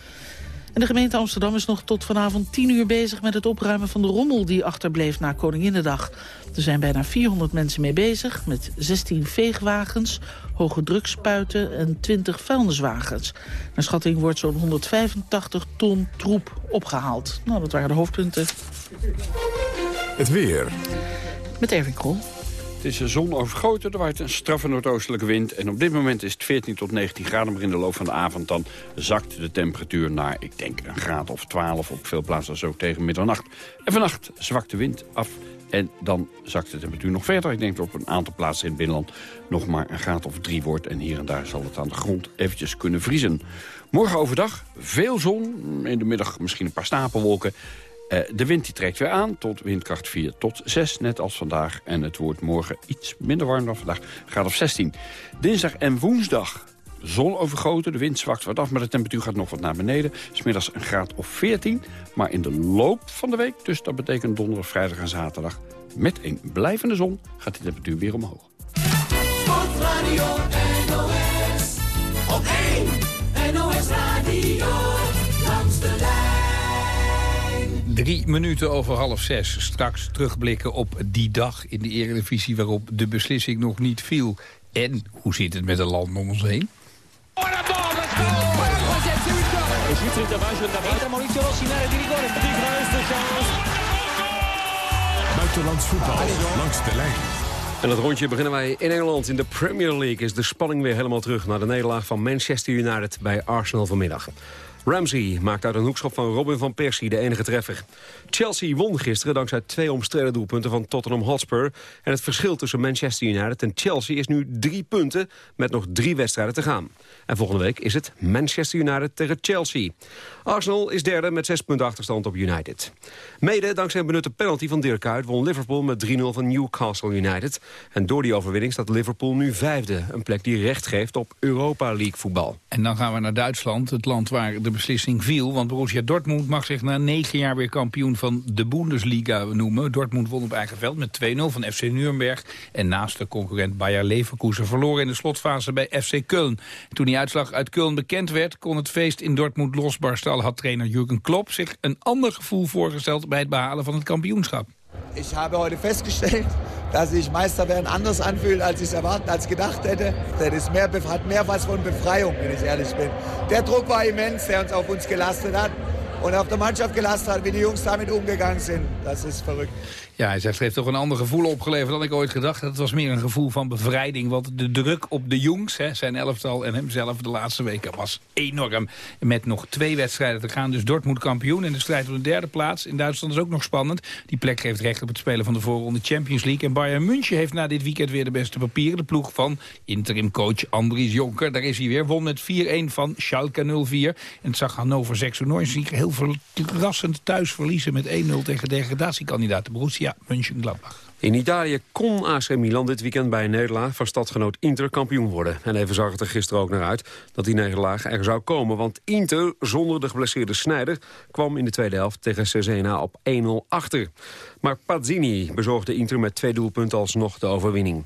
En de gemeente Amsterdam is nog tot vanavond 10 uur bezig met het opruimen van de rommel die achterbleef na Koninginnedag. Er zijn bijna 400 mensen mee bezig met 16 veegwagens, hoge drukspuiten en 20 vuilniswagens. Naar schatting wordt zo'n 185 ton troep opgehaald. Nou, dat waren de hoofdpunten. Het weer. Met Erwin Krol. Het is de zon overgoten, er waait een straffe noordoostelijke wind... en op dit moment is het 14 tot 19 graden... maar in de loop van de avond dan zakt de temperatuur naar, ik denk, een graad of 12... op veel plaatsen zo tegen middernacht. En vannacht zwakt de wind af en dan zakt de temperatuur nog verder. Ik denk dat op een aantal plaatsen in het binnenland nog maar een graad of 3 wordt... en hier en daar zal het aan de grond eventjes kunnen vriezen. Morgen overdag veel zon, in de middag misschien een paar stapelwolken... Eh, de wind die trekt weer aan tot windkracht 4 tot 6, net als vandaag. En het wordt morgen iets minder warm dan vandaag, graad of 16. Dinsdag en woensdag zon overgoten, de wind zwakt wat af... maar de temperatuur gaat nog wat naar beneden. Smiddags een graad of 14, maar in de loop van de week... dus dat betekent donderdag, vrijdag en zaterdag... met een blijvende zon gaat de temperatuur weer omhoog. Sportradio NOS. Op 1 Drie minuten over half zes. Straks terugblikken op die dag in de Eredivisie... waarop de beslissing nog niet viel. En hoe zit het met de land om ons heen? Buitenlands voetbal langs de lijn. En dat rondje beginnen wij in Engeland. In de Premier League is de spanning weer helemaal terug... na de nederlaag van Manchester United bij Arsenal vanmiddag. Ramsey maakt uit een hoekschop van Robin van Persie de enige treffer. Chelsea won gisteren dankzij twee omstreden doelpunten van Tottenham Hotspur. En het verschil tussen Manchester United en Chelsea is nu drie punten... met nog drie wedstrijden te gaan. En volgende week is het Manchester United tegen Chelsea. Arsenal is derde met zes punten achterstand op United. Mede dankzij een benutte penalty van Dirk Kuyt won Liverpool met 3-0 van Newcastle United. En door die overwinning staat Liverpool nu vijfde. Een plek die recht geeft op Europa League voetbal. En dan gaan we naar Duitsland, het land waar de beslissing viel. Want Borussia Dortmund mag zich na negen jaar weer kampioen van de Bundesliga noemen. Dortmund won op eigen veld met 2-0 van FC Nuremberg. En naast de concurrent Bayer Leverkusen verloor in de slotfase bij FC Köln. Toen die uitslag uit Köln bekend werd, kon het feest in Dortmund losbarsten. Al had trainer Jurgen Klopp zich een ander gevoel voorgesteld bij het behalen van het kampioenschap. Ich habe heute festgestellt, dass sich Meisterwerden anders anfühlt, als ich es erwartet, als gedacht hätte. Das ist mehr, hat mehr was von Befreiung, wenn ich ehrlich bin. Der Druck war immens, der uns auf uns gelastet hat. Und auf der Mannschaft gelastet hat, wie die Jungs damit umgegangen sind. Das ist verrückt. Ja, hij zegt, het heeft toch een ander gevoel opgeleverd dan ik ooit gedacht. Het was meer een gevoel van bevrijding. Want de druk op de jongs, hè, zijn elftal en hemzelf de laatste weken was enorm. Met nog twee wedstrijden te gaan. Dus Dortmund kampioen en de strijd om de derde plaats. In Duitsland is ook nog spannend. Die plek geeft recht op het spelen van de voorronde Champions League. En Bayern München heeft na dit weekend weer de beste papieren. De ploeg van interimcoach Andries Jonker. Daar is hij weer. Won met 4-1 van Schalke 04. En het zag Hannover 96 heel verrassend thuis verliezen met 1-0 tegen degradatiekandidaat Borussia Mönchengladbach. In Italië kon AC Milan dit weekend bij een nederlaag van stadgenoot Inter kampioen worden. En even zag het er gisteren ook naar uit dat die nederlaag er zou komen. Want Inter, zonder de geblesseerde Snijder, kwam in de tweede helft tegen Cesena op 1-0 achter. Maar Pazzini bezorgde Inter met twee doelpunten alsnog de overwinning.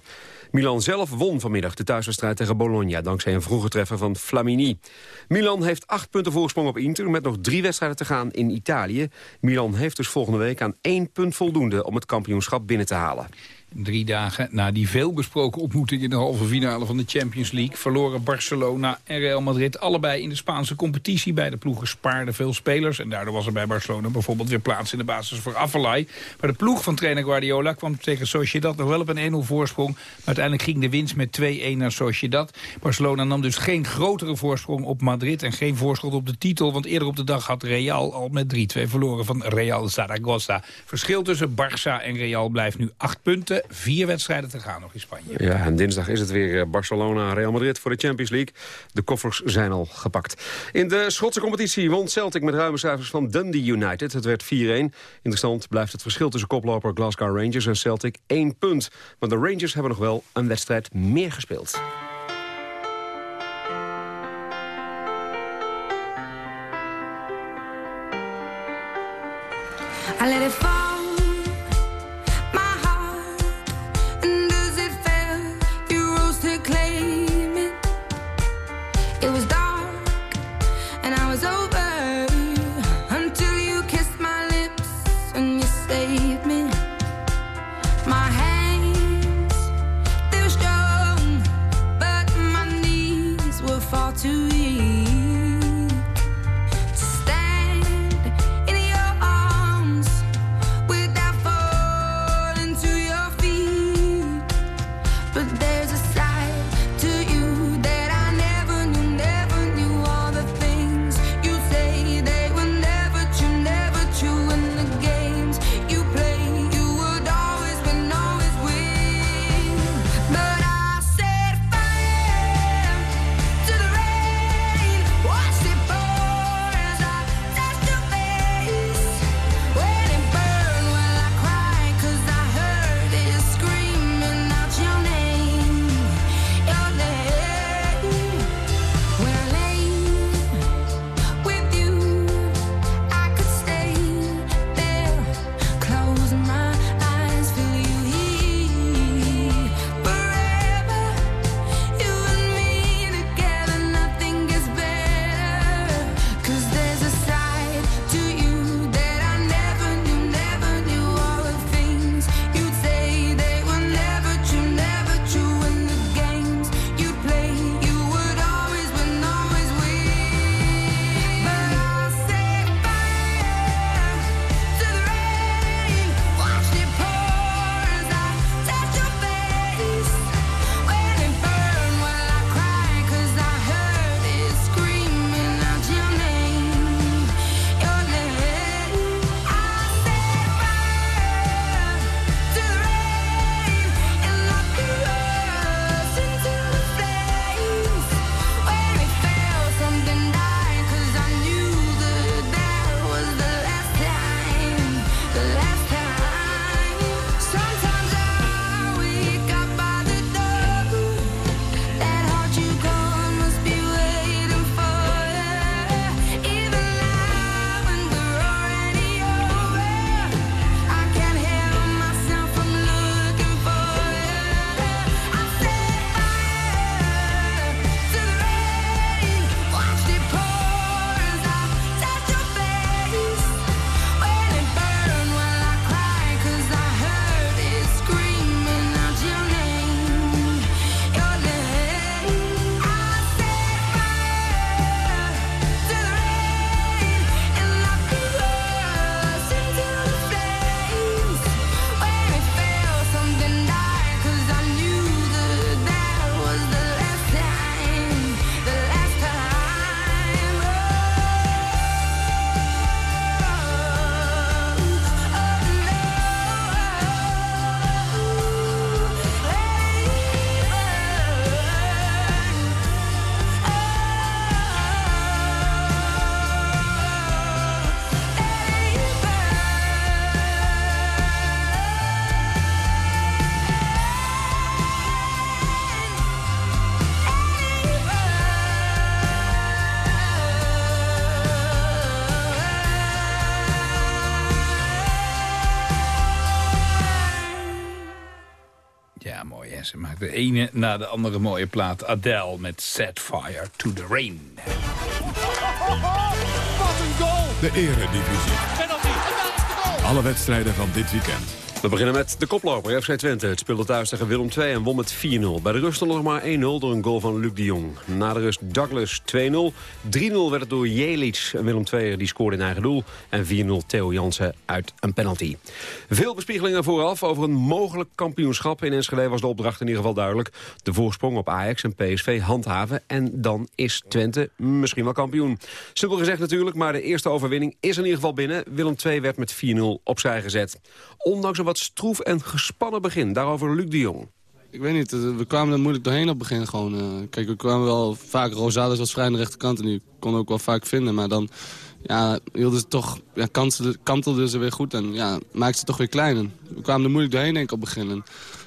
Milan zelf won vanmiddag de thuiswedstrijd tegen Bologna... dankzij een vroege treffer van Flamini. Milan heeft acht punten voorsprong op Inter... met nog drie wedstrijden te gaan in Italië. Milan heeft dus volgende week aan één punt voldoende... om het kampioenschap binnen te halen. Drie dagen na die veelbesproken ontmoeting in de halve finale van de Champions League... verloren Barcelona en Real Madrid allebei in de Spaanse competitie. Beide ploegen spaarden veel spelers. En daardoor was er bij Barcelona bijvoorbeeld weer plaats in de basis voor Avalai. Maar de ploeg van trainer Guardiola kwam tegen Sociedad nog wel op een 1-0 voorsprong. Maar uiteindelijk ging de winst met 2-1 naar Sociedad. Barcelona nam dus geen grotere voorsprong op Madrid... en geen voorschot op de titel. Want eerder op de dag had Real al met 3-2 verloren van Real Zaragoza. Verschil tussen Barça en Real blijft nu 8 punten. Vier wedstrijden te gaan nog in Spanje. Ja, en dinsdag is het weer eh, Barcelona-Real Madrid voor de Champions League. De koffers zijn al gepakt. In de Schotse competitie won Celtic met ruime cijfers van Dundee United. Het werd 4-1. Interessant blijft het verschil tussen koploper Glasgow Rangers en Celtic 1 punt. Maar de Rangers hebben nog wel een wedstrijd meer gespeeld. Ene na de andere mooie plaat. Adele met Set Fire to the Rain. Wat een goal! De eredivisie. Alle wedstrijden van dit weekend. We beginnen met de koploper, FC Twente. Het speelde thuis tegen Willem II en won met 4-0. Bij de rust nog maar 1-0 door een goal van Luc de Jong. Na de rust Douglas 2-0. 3-0 werd het door Jelic. En Willem II die scoorde in eigen doel. En 4-0 Theo Jansen uit een penalty. Veel bespiegelingen vooraf over een mogelijk kampioenschap. In Enschede was de opdracht in ieder geval duidelijk. De voorsprong op Ajax en PSV handhaven. En dan is Twente misschien wel kampioen. Simpel gezegd natuurlijk, maar de eerste overwinning is in ieder geval binnen. Willem II werd met 4-0 opzij gezet. Ondanks een wat stroef en gespannen begin. Daarover Luc de Jong. Ik weet niet, eh, we kwamen er moeilijk doorheen op het begin gewoon. eh. kijk, we kwamen wel vaak, Rosales was vrij aan de rechterkant en die kon ook wel vaak vinden. Maar dan ja, hielden ze toch, ja, kantelden, ze weer goed en ja, maakten ze toch weer klein. En we kwamen er moeilijk doorheen denk ik op het begin. En,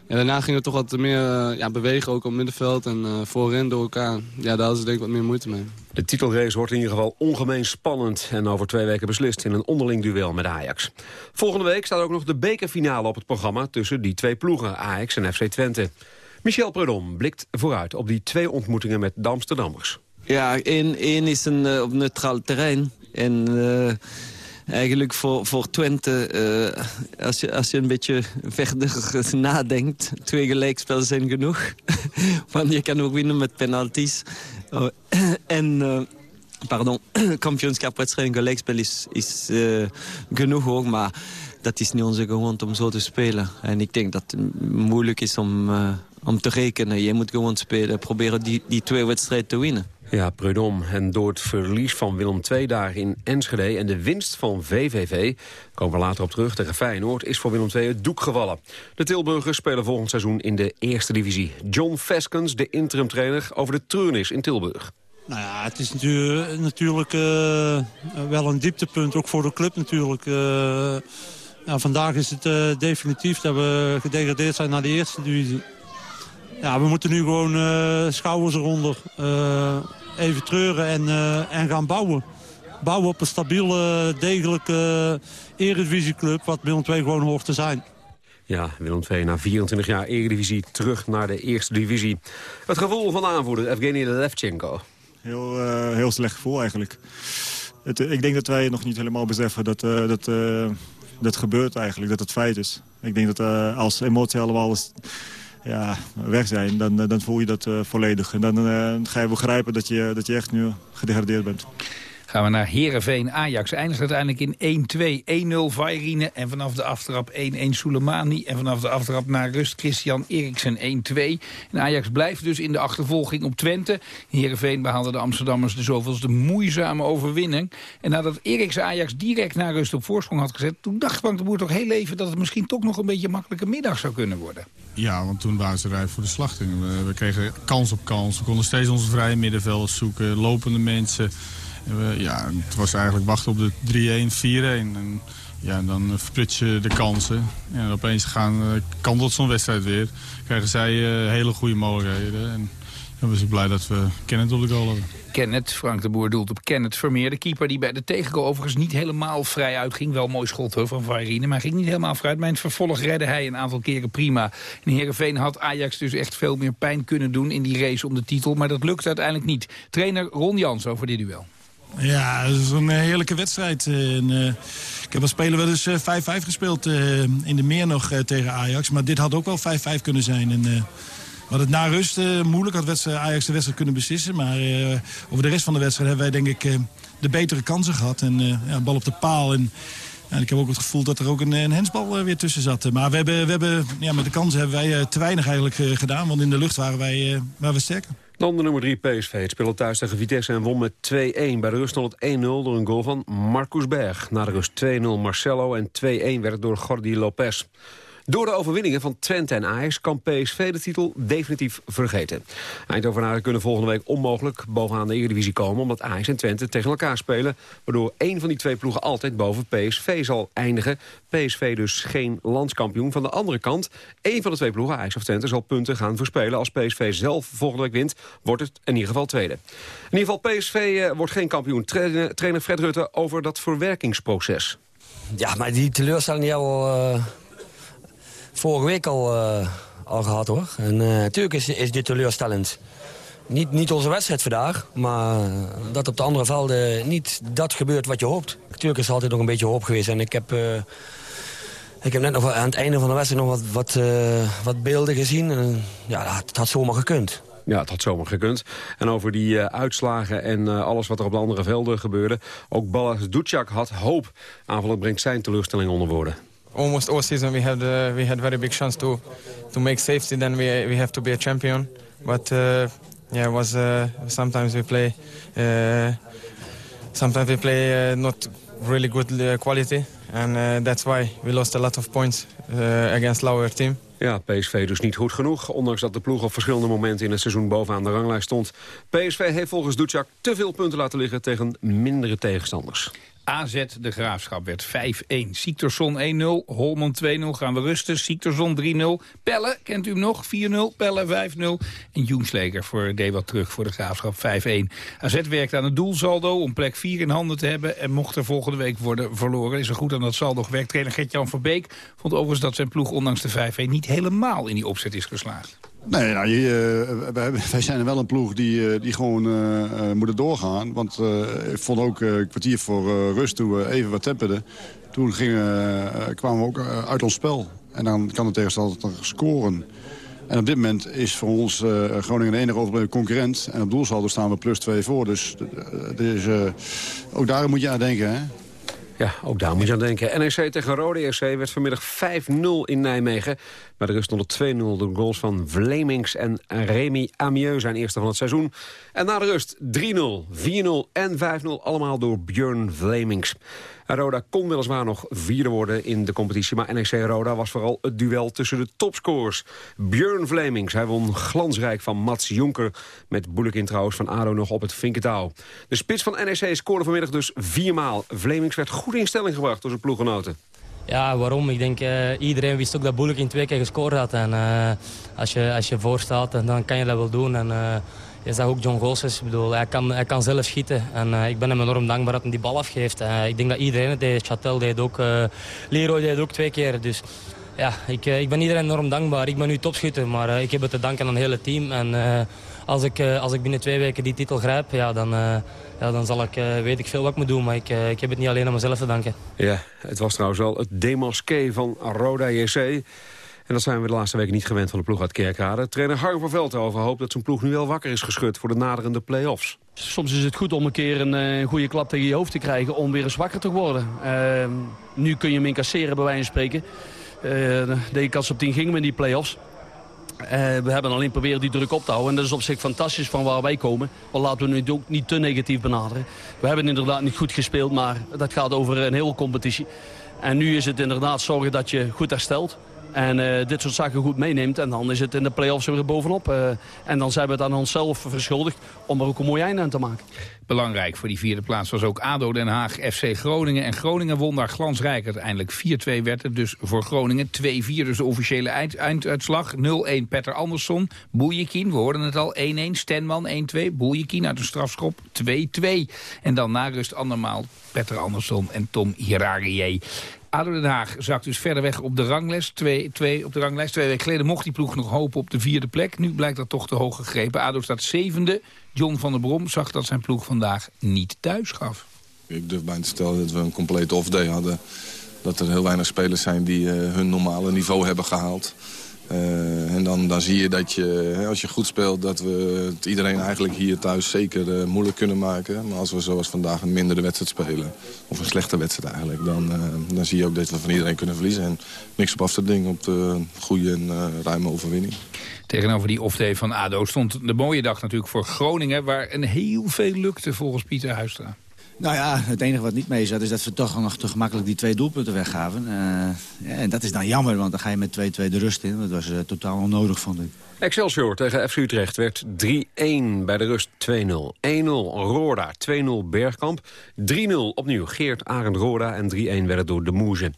ja, daarna gingen we toch wat meer eh, ja, bewegen, ook op het middenveld en eh, voorin door elkaar. Ja, daar hadden ze denk ik wat meer moeite mee. De titelrace wordt in ieder geval ongemeen spannend... en over twee weken beslist in een onderling duel met Ajax. Volgende week staat ook nog de bekerfinale op het programma... tussen die twee ploegen, Ajax en FC Twente. Michel Prudhomme blikt vooruit op die twee ontmoetingen met de Amsterdammers. Ja, één, één is een, eh, op neutraal terrein. En eh, eigenlijk voor, voor Twente, eh, als, je, als je een beetje verder nadenkt... twee gelijkspel zijn genoeg. Want je kan ook winnen met penalties. Oh, en... eh, Pardon, kampioenschapwedstrijd gelijkspel is, is eh, genoeg hoor, maar dat is niet onze gewoonte om zo te spelen. En ik denk dat het moeilijk is om, om te rekenen. Je moet gewoon spelen, proberen die, die twee wedstrijden te winnen. Ja, Prudhomme. En door het verlies van Willem II daar in Enschede... en de winst van VVV, komen we later op terug tegen Feyenoord... is voor Willem II het doek gevallen. De Tilburgers spelen volgend seizoen in de eerste divisie. John Veskens, de interim-trainer, over de treurnis in Tilburg. Nou ja, het is natuurlijk, natuurlijk eh, wel een dieptepunt, ook voor de club natuurlijk. Eh, ja, vandaag is het eh, definitief dat we gedegradeerd zijn naar de eerste divisie. Ja, we moeten nu gewoon eh, schouders eronder eh, even treuren en, eh, en gaan bouwen. Bouwen op een stabiele, degelijke eredivisieclub, wat Willem II gewoon hoort te zijn. Ja, Willem II na 24 jaar Eredivisie terug naar de eerste divisie. Het gevoel van de aanvoerder Evgeny Levchenko. Heel, eh, heel slecht gevoel eigenlijk. Het, ik denk dat wij nog niet helemaal beseffen dat eh, dat, eh, dat gebeurt eigenlijk, dat het feit is. Ik denk dat eh, als emoties allemaal eens, ja, weg zijn, dan, eh, dan voel je dat eh, volledig. En dan eh, ga je begrijpen dat je, dat je echt nu gedegradeerd bent. Gaan we naar Heerenveen. Ajax eindigt uiteindelijk in 1-2, 1-0 Vairine. En vanaf de aftrap 1-1 Soleimani. En vanaf de aftrap naar rust Christian Eriksen 1-2. En Ajax blijft dus in de achtervolging op Twente. Heerenveen behaalde de Amsterdammers de zoveelste moeizame overwinning. En nadat Eriksen Ajax direct naar rust op voorsprong had gezet... toen dacht Frank de Boer toch heel even dat het misschien toch nog een beetje een makkelijke middag zou kunnen worden. Ja, want toen waren ze rijp voor de slachting. We, we kregen kans op kans. We konden steeds onze vrije middenvelders zoeken. Lopende mensen. Ja, het was eigenlijk wachten op de 3-1, 4-1. En ja, dan verprits je de kansen. En opeens gaan, eh, kantelt zo'n wedstrijd weer. Krijgen zij eh, hele goede mogelijkheden. En dan was ik blij dat we Kenneth op de goal hadden. Kenneth, Frank de Boer doelt op Kenneth Vermeer. De keeper die bij de tegengoal overigens niet helemaal vrij uitging. Wel mooi schot hoor, van Vairine, maar ging niet helemaal vrij. Maar in het vervolg redde hij een aantal keren prima. En Heerenveen had Ajax dus echt veel meer pijn kunnen doen in die race om de titel. Maar dat lukte uiteindelijk niet. Trainer Ron Jans over dit duel. Ja, het is een eh, heerlijke wedstrijd. En, eh, ik heb als speler wel eens eh, 5-5 gespeeld eh, in de meer nog eh, tegen Ajax. Maar dit had ook wel 5-5 kunnen zijn. En, eh, hadden het na rust eh, moeilijk. Had Ajax de wedstrijd kunnen beslissen. Maar eh, over de rest van de wedstrijd hebben wij denk ik eh, de betere kansen gehad. En eh, ja, bal op de paal. En, ik heb ook het gevoel dat er ook een, een hensbal eh, weer tussen zat. Maar we hebben, we hebben, ja, met de kansen hebben wij eh, te weinig eigenlijk eh, gedaan. Want in de lucht waren wij, eh, waren we sterker. Dan de nummer 3 PSV. Het speelde thuis tegen Vitesse en won met 2-1. Bij de rust stond het 1-0 door een goal van Marcus Berg. Na de rust 2-0 Marcelo en 2-1 werd het door Jordi Lopez. Door de overwinningen van Twente en Ajax kan PSV de titel definitief vergeten. Eindhovenaren kunnen volgende week onmogelijk bovenaan de Eredivisie komen... omdat Ajax en Twente tegen elkaar spelen... waardoor één van die twee ploegen altijd boven PSV zal eindigen. PSV dus geen landskampioen. Van de andere kant, één van de twee ploegen, Ajax of Twente... zal punten gaan verspelen. Als PSV zelf volgende week wint, wordt het in ieder geval tweede. In ieder geval, PSV eh, wordt geen kampioen. Trainer, Fred Rutte over dat verwerkingsproces. Ja, maar die teleurstelling die vorige week al, eh, al gehad hoor. En eh, natuurlijk is, dit teleurstellend. Niet, niet onze wedstrijd vandaag, maar dat op de andere velden niet dat gebeurt wat je hoopt. Natuurlijk is er altijd nog een beetje hoop geweest. En ik heb, eh, ik heb net nog aan het einde van de wedstrijd nog wat, wat, wat beelden gezien. En, ja, dat had zomaar gekund. Ja, het had zomaar gekund. En over die uitslagen en alles wat er op de andere velden gebeurde. Ook Ballas Ducjak had hoop. Aanvallen brengt zijn teleurstelling onder woorden. Almost all season we had uh, we had very big chance to to make safety. Then we we have to be a champion. But uh, yeah, it was uh, sometimes we play uh, sometimes we play uh, not really good uh, quality, and that's why we lost a lot of points against lower team. Ja, PSV dus niet goed genoeg. Ondanks dat de ploeg op verschillende momenten in het seizoen bovenaan de ranglijst stond. PSV heeft volgens Ducjak te veel punten laten liggen tegen mindere tegenstanders. AZ de Graafschap werd 5-1. Siktersson 1-0, Holman 2-0. Gaan we rusten. Siktersson 3-0. Pelle, kent u hem nog? 4-0. Pelle 5-0. En Joensleger voor deed wat terug voor de Graafschap 5-1. AZ werkt aan het doelsaldo om plek 4 in handen te hebben. En mocht er volgende week worden verloren. Is er goed aan dat saldo gewerkt. Trainer Gert-Jan van Beek vond overigens dat zijn ploeg ondanks de 5-1 niet helemaal in die opzet is geslaagd. Nee, nou, eh, wij, zijn wel een ploeg die, eh, die gewoon eh, moeten doorgaan. Want ik vond ook een kwartier voor rust toen even wat temperden. Toen gingen, kwamen we ook uit ons spel. En dan kan de tegenstander scoren. En op dit moment is voor ons Groningen de enige overgebleven concurrent. En op doelsaldo staan we plus 2 voor. Dus, dus ook daar moet je aan denken, hè? Ja, ook daar moet je aan denken. NEC tegen Rode EC werd vanmiddag 5-0 in Nijmegen. Bij de rust stond het 2-0 door goals van Vlemings en Remy Amieux, zijn eerste van het seizoen. En na de rust 3-0, 4-0 en 5-0, allemaal door Björn Vlemings. Roda kon weliswaar nog vierde worden in de competitie... maar NEC Roda was vooral het duel tussen de topscorers. Björn Vlemings, hij won glansrijk van Mats Jonker... met Boelekin trouwens van ADO nog op het Vinkentouw. De spits van NEC scoorde vanmiddag dus viermaal. Vlemings werd goed in stelling gebracht door zijn ploeggenoten. Ja, waarom? Ik denk, eh, iedereen wist ook dat Boelik in twee keer gescoord had. En eh, als, je, als je voor staat, dan- dan kan je dat wel doen. En, eh, je zag ook John Goossens, ik bedoel, hij kan, hij kan zelf schieten. En eh, ik ben hem enorm dankbaar dat hij die bal afgeeft. Eh, ik denk dat iedereen het deed. Chatel deed ook, eh, Leroy deed ook twee keer. Dus ja, ik, ik ben iedereen enorm dankbaar. Ik ben nu topschutter, maar ik heb het te danken aan het hele team. En als, ik, als ik binnen twee weken die titel grijp, ja, dan, ja, dan zal ik, weet ik veel wat ik moet doen. Maar ik, ik heb het niet alleen aan mezelf te danken. Ja, het was trouwens wel het demasqué van Roda JC. En dat zijn we de laatste weken niet gewend van de ploeg uit Kerkrade. Trainer Harm van Veldhoven hoopt dat zijn ploeg nu wel wakker is geschud... voor de naderende play-offs. Soms is het goed om een keer een, eh, een goede klap tegen je hoofd te krijgen om weer eens wakker te worden. Ehm, nu kun je hem incasseren bij wijze van spreken. Eh, de kans op 10 gingen we in die play-offs. Eh, we hebben alleen proberen die druk op te houden. En dat is op zich fantastisch van waar wij komen. Maar laten we het ook niet te negatief benaderen. We hebben inderdaad niet goed gespeeld, maar dat gaat over een hele competitie. En nu is het inderdaad zorgen dat je goed herstelt. En eh, dit soort zaken goed meeneemt. En dan is het in de play-offs weer bovenop. Eh, en dan zijn we het aan onszelf verschuldigd om er ook een mooi einde aan te maken. Belangrijk voor die vierde plaats was ook ADO Den Haag, FC Groningen. En Groningen won daar glansrijk. Uiteindelijk 4-2 werd het dus voor Groningen. 2-4 dus de officiële eind- einduitslag. 0-1 Petter Andersson. Boejekin, we hoorden het al. 1-1 Stenman 1-2. Boejekin uit een strafschop 2-2. En dan na rust andermaal Petter Andersson en Tom Hirarié. ADO Den Haag zakt dus verder weg op de ranglijst. Twee, twee, op de ranglijst. Twee weken geleden mocht die ploeg nog hopen op de vierde plek. Nu blijkt dat toch te hoog gegrepen. ADO staat zevende. John van der Brom zag dat zijn ploeg vandaag niet thuis gaf. Ik durf bijna te stellen dat we een complete off-day hadden. Dat er heel weinig spelers zijn die eh, hun normale niveau hebben gehaald. Eh, en dan, dan zie je dat je, hè, als je goed speelt, dat we het iedereen eigenlijk hier thuis zeker eh, moeilijk kunnen maken. Maar als we zoals vandaag een mindere wedstrijd spelen, of een slechte wedstrijd eigenlijk, dan, dan zie je ook dat we van iedereen kunnen verliezen. En niks op af te dingen op de goede en ruime overwinning. Tegenover die off-day van ADO stond de mooie dag natuurlijk voor Groningen... waar een heel veel lukte volgens Pieter Huistra. Nou ja, het enige wat niet mee zat is dat we toch nog te gemakkelijk die twee doelpunten weggaven. Eh, ja, en dat is dan jammer, want dan ga je met 2-2 de rust in. Dat was eh, totaal onnodig, vond ik. Excelsior tegen FC Utrecht werd 3-1 bij de rust 2-0. 1-0 Roorda, 2-0 Bergkamp. 3-0 opnieuw Geert Arend Roorda en 3-1 werd het door de Moeze.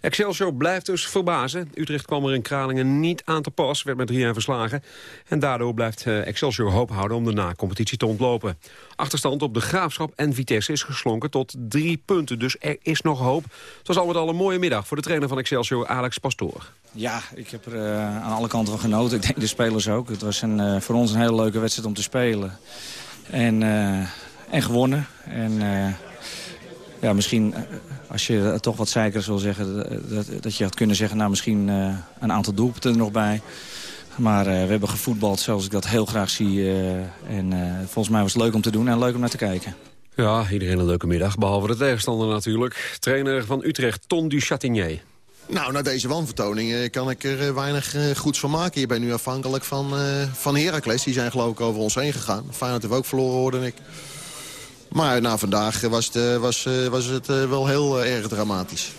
Excelsior blijft dus verbazen. Utrecht kwam er in Kralingen niet aan te pas, werd met 3-1 verslagen. En daardoor blijft eh, Excelsior hoop houden om de na-competitie te ontlopen. Achterstand op de Graafschap en Vitesse is geslonken tot drie punten. Dus er is nog hoop. Het was al met al een mooie middag voor de trainer van Excelsior, Alex Pastoor. Ja, ik heb er eh, aan alle kanten van genoten. Ik denk de spelers ook. Het was een, eh, voor ons een hele leuke wedstrijd om te spelen. En, eh, en gewonnen. En ja, misschien, eh, als je het toch wat zeikers wil zeggen... Dat, dat je had kunnen zeggen, nou misschien eh, een aantal doelpunten er nog bij. Maar eh, we hebben gevoetbald zoals ik dat heel graag zie. eh, en eh, volgens mij was het leuk om te doen en leuk om naar te kijken. Ja, iedereen een leuke middag, behalve de tegenstander natuurlijk. Trainer van Utrecht, Ton du Chatinier. Nou, na deze wanvertoning eh, kan ik er eh, weinig eh, goeds van maken. Je bent nu afhankelijk van, eh van Heracles. Die zijn geloof ik over ons heen gegaan. Feyenoord heeft ook verloren, hoorde ik. Maar na vandaag was het, eh, was, eh, was het eh, wel heel erg dramatisch.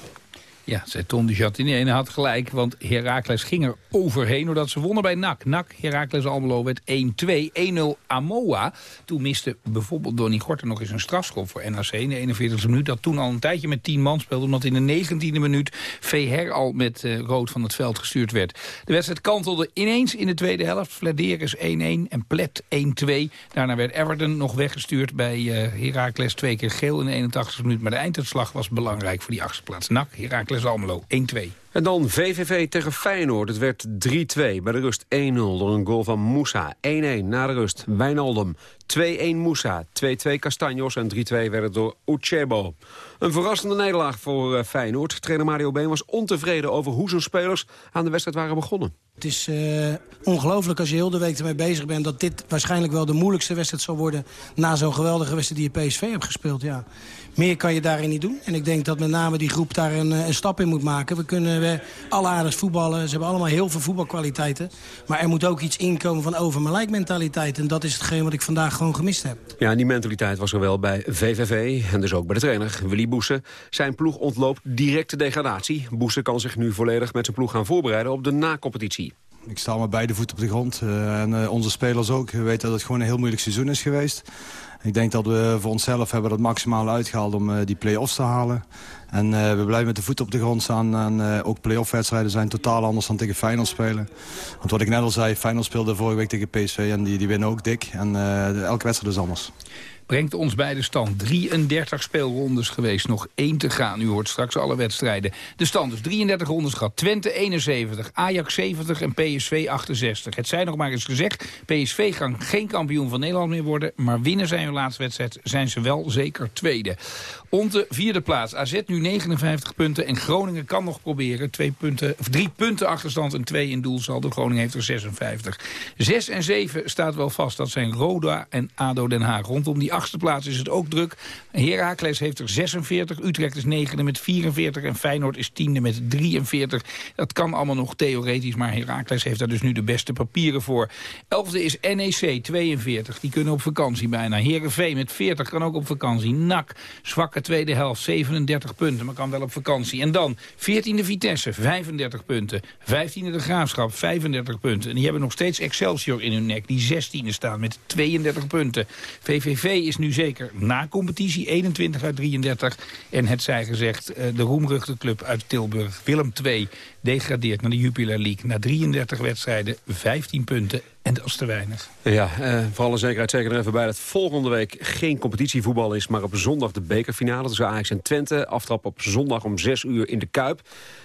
Ja, zei Ton de hij had gelijk, want Heracles ging er overheen... doordat ze wonnen bij NAC. NAC, Heracles Almelo werd 1-2, 1-0 Amoa. Toen miste bijvoorbeeld Donny Gorter nog eens een strafschop voor NAC... in de 41e minuut, dat toen al een tijdje met 10 man speelde... omdat in de 19e minuut Veher al met eh, rood van het veld gestuurd werd. De wedstrijd kantelde ineens in de tweede helft. Flederis 1-1 en Plet 1-2. Daarna werd Everton nog weggestuurd bij eh Heracles twee keer geel in de 81e minuut. Maar de einduitslag was belangrijk voor die achtste plaats. NAC, Heracles Almelo 1-2. En dan VVV tegen Feyenoord. Het werd 3-2. Bij de rust 1-0 door een goal van Moussa. 1-1 na de rust. Wijnaldum. 2-1 Moussa. 2-2 Castanjos. En 3-2 werd het door Uchebo. Een verrassende nederlaag voor eh, Feyenoord. Trainer Mario Been was ontevreden over hoe zijn spelers aan de wedstrijd waren begonnen. Het is eh, ongelooflijk als je heel de week ermee bezig bent... dat dit waarschijnlijk wel de moeilijkste wedstrijd zal worden... na zo'n geweldige wedstrijd die je PSV hebt gespeeld. Ja. Meer kan je daarin niet doen. En ik denk dat met name die groep daar een, eh, een stap in moet maken. We kunnen we, alle aardig voetballen. Ze hebben allemaal heel veel voetbalkwaliteiten. Maar er moet ook iets inkomen van over mijn mentaliteit. En dat is hetgeen wat ik vandaag gewoon gemist heb. Ja, en die mentaliteit was er wel bij VVV en dus ook bij de trainer Willy Boesen. Zijn ploeg ontloopt directe degradatie. Boesen kan zich nu volledig met zijn ploeg gaan voorbereiden op de na-competitie. Ik sta met beide voeten op de grond. eh, en eh, onze spelers ook. We weten dat het gewoon een heel moeilijk seizoen is geweest. Ik denk dat we voor onszelf hebben dat maximaal uitgehaald om eh, die play-offs te halen. En eh, we blijven met de voeten op de grond staan. En eh, ook play-off wedstrijden zijn totaal anders dan tegen Feyenoord spelen. Want wat ik net al zei, Feyenoord speelde vorige week tegen PSV en die, die winnen ook dik. En elke wedstrijd is anders. Brengt ons bij de stand. 33 speelrondes geweest, nog één te gaan. U hoort straks alle wedstrijden. De stand is 33 rondes gehad. Twente 71, Ajax 70 en PSV 68. Het zijn nog maar eens gezegd. PSV kan geen kampioen van Nederland meer worden. Maar winnen zijn hun laatste wedstrijd zijn ze wel zeker tweede. Onze vierde plaats. AZ nu 59 punten. En Groningen kan nog proberen. Twee punten, of drie punten achterstand en twee in doelsaldo. Groningen heeft er 56. Zes en zeven staat wel vast. Dat zijn Roda en ADO Den Haag. Rondom die achtste plaats is het ook druk. Heracles heeft er 46. Utrecht is negende met 44. En Feyenoord is tiende met 43. Dat kan allemaal nog theoretisch. Maar Heracles heeft daar dus nu de beste papieren voor. Elfde is NEC 42. Die kunnen op vakantie bijna. Heerenveen met 40 kan ook op vakantie. NAC zwakke tweede helft 37 punten. Maar kan wel op vakantie. En dan 14e Vitesse 35 punten. 15e de Graafschap 35 punten. En die hebben nog steeds Excelsior in hun nek. Die 16e staan met 32 punten. VVV is nu zeker na competitie 21 uit 33. En het zij gezegd, eh, de roemruchte club uit Tilburg, Willem II, degradeert naar de Jupiler League. Na 33 wedstrijden, 15 punten. En dat is te weinig. Ja, eh, voor alle zekerheid zeker er even bij dat volgende week geen competitievoetbal is... maar op zondag de bekerfinale tussen Ajax en Twente. Aftrap op zondag om 6 uur in de Kuip.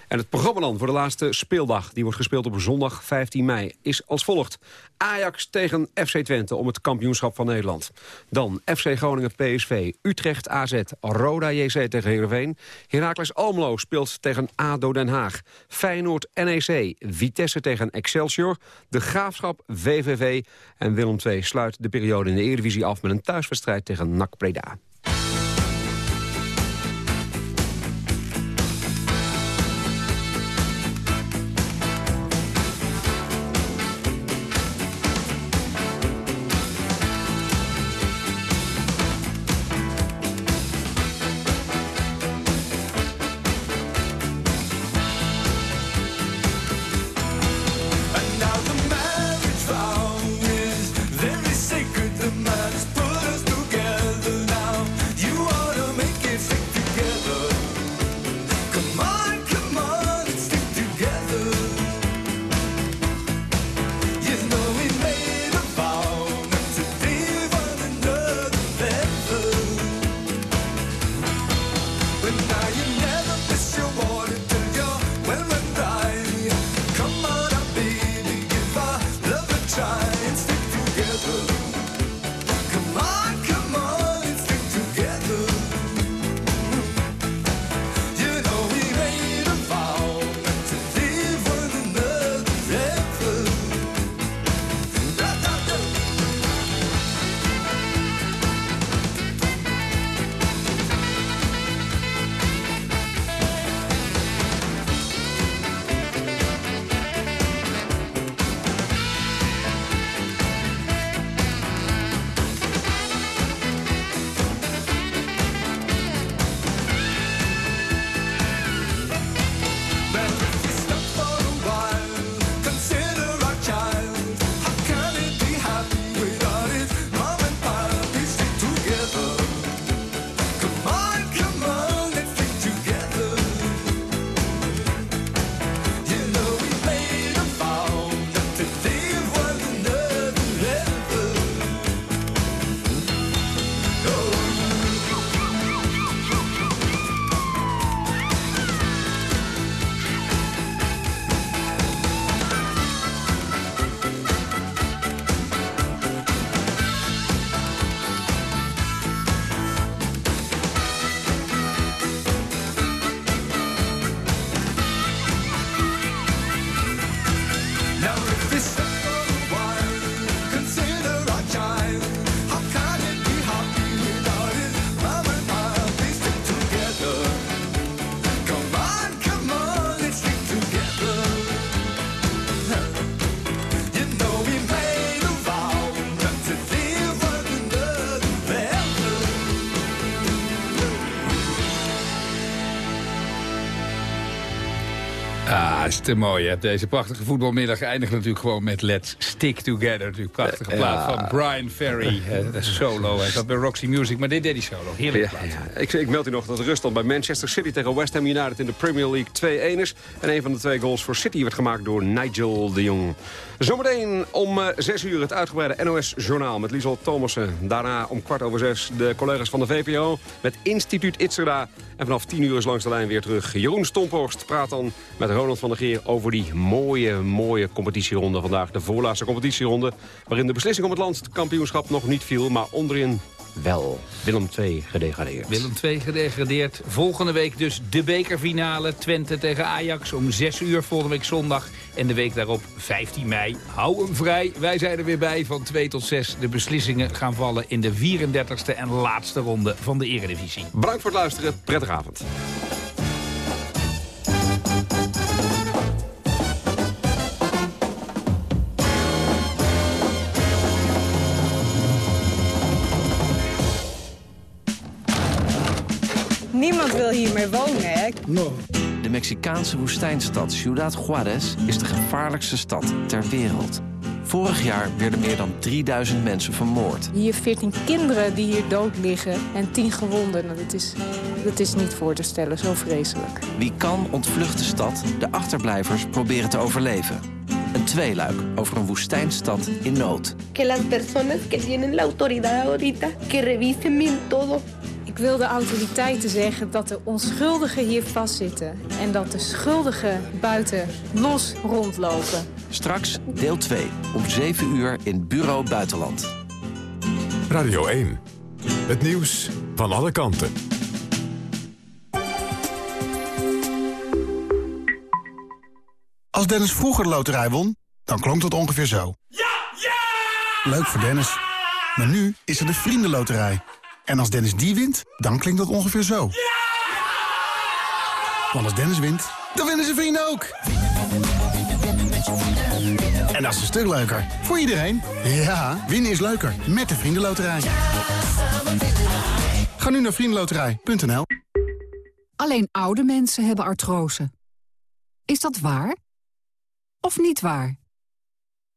En het programma dan voor de laatste speeldag, die wordt gespeeld op zondag 15 mei, is als volgt. Ajax tegen FC Twente om het kampioenschap van Nederland. Dan FC Groningen PSV, Utrecht AZ, Roda JC tegen Heerenveen. Heracles Almelo speelt tegen ADO Den Haag. Feyenoord NEC, Vitesse tegen Excelsior. De Graafschap VVV en Willem II sluit de periode in de Eredivisie af... met een thuiswedstrijd tegen NAC Breda. Te mooi. Hè? Deze prachtige voetbalmiddag eindigt natuurlijk gewoon met Let's Stick Together. Natuurlijk prachtige Eh, plaat ja. van Brian Ferry. eh, solo. Hij zat bij Roxy Music, maar dit deed hij solo. Heerlijke Ja, plaat. ja. Ik, ik meld u nog dat de ruststand bij Manchester City tegen West Ham United in de Premier League 2-1 is. En een van de twee goals voor City werd gemaakt door Nigel de Jong. Zometeen om eh, 6 uur het uitgebreide NOS-journaal met Liesel Thomassen. Daarna om kwart over zes de collega's van de VPO met Instituut Itzerda. En vanaf 10 uur is langs de lijn weer terug. Jeroen Stomphorst praat dan met Ronald van der Geer over die mooie, mooie competitieronde vandaag. De voorlaatste competitieronde waarin de beslissing om het landkampioenschap nog niet viel, maar onderin wel. Willem 2 gedegradeerd. Willem 2 gedegradeerd. Volgende week dus de bekerfinale. Twente tegen Ajax om 6 uur volgende week zondag. En de week daarop 15 mei. Hou hem vrij. Wij zijn er weer bij van 2 tot 6. De beslissingen gaan vallen in de 34e en laatste ronde van de Eredivisie. Bedankt voor het luisteren. Prettige avond. Wil hier meer wonen, hè? De Mexicaanse woestijnstad Ciudad Juárez is de gevaarlijkste stad ter wereld. Vorig jaar werden meer dan 3000 mensen vermoord. Hier 14 kinderen die hier dood liggen en 10 gewonden. Nou, dat, is, dat is niet voor te stellen, zo vreselijk. Wie kan ontvlucht de stad, de achterblijvers proberen te overleven. Een tweeluik over een woestijnstad in nood. que las personas que tienen la autoridad ahorita que revisen bien todo. Ik wil de autoriteiten zeggen dat de onschuldigen hier vastzitten... en dat de schuldigen buiten los rondlopen. Straks deel 2 om 7 uur in Bureau Buitenland. Radio 1. Het nieuws van alle kanten. Als Dennis vroeger de loterij won, dan klonk dat ongeveer zo. Leuk voor Dennis. Maar nu is er de Vriendenloterij. En als Dennis die wint, dan klinkt dat ongeveer zo. Want als Dennis wint, dan winnen zijn vrienden ook. En dat is een stuk leuker. Voor iedereen. Ja, winnen is leuker. Met de Vriendenloterij. Ga nu naar vriendenloterij.nl Alleen oude mensen hebben artrose. Is dat waar? Of niet waar?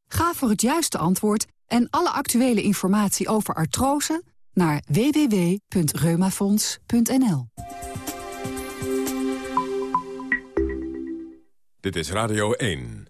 Ga voor het juiste antwoord en alle actuele informatie over artrose naar www.reumafonds.nl. Dit is Radio 1.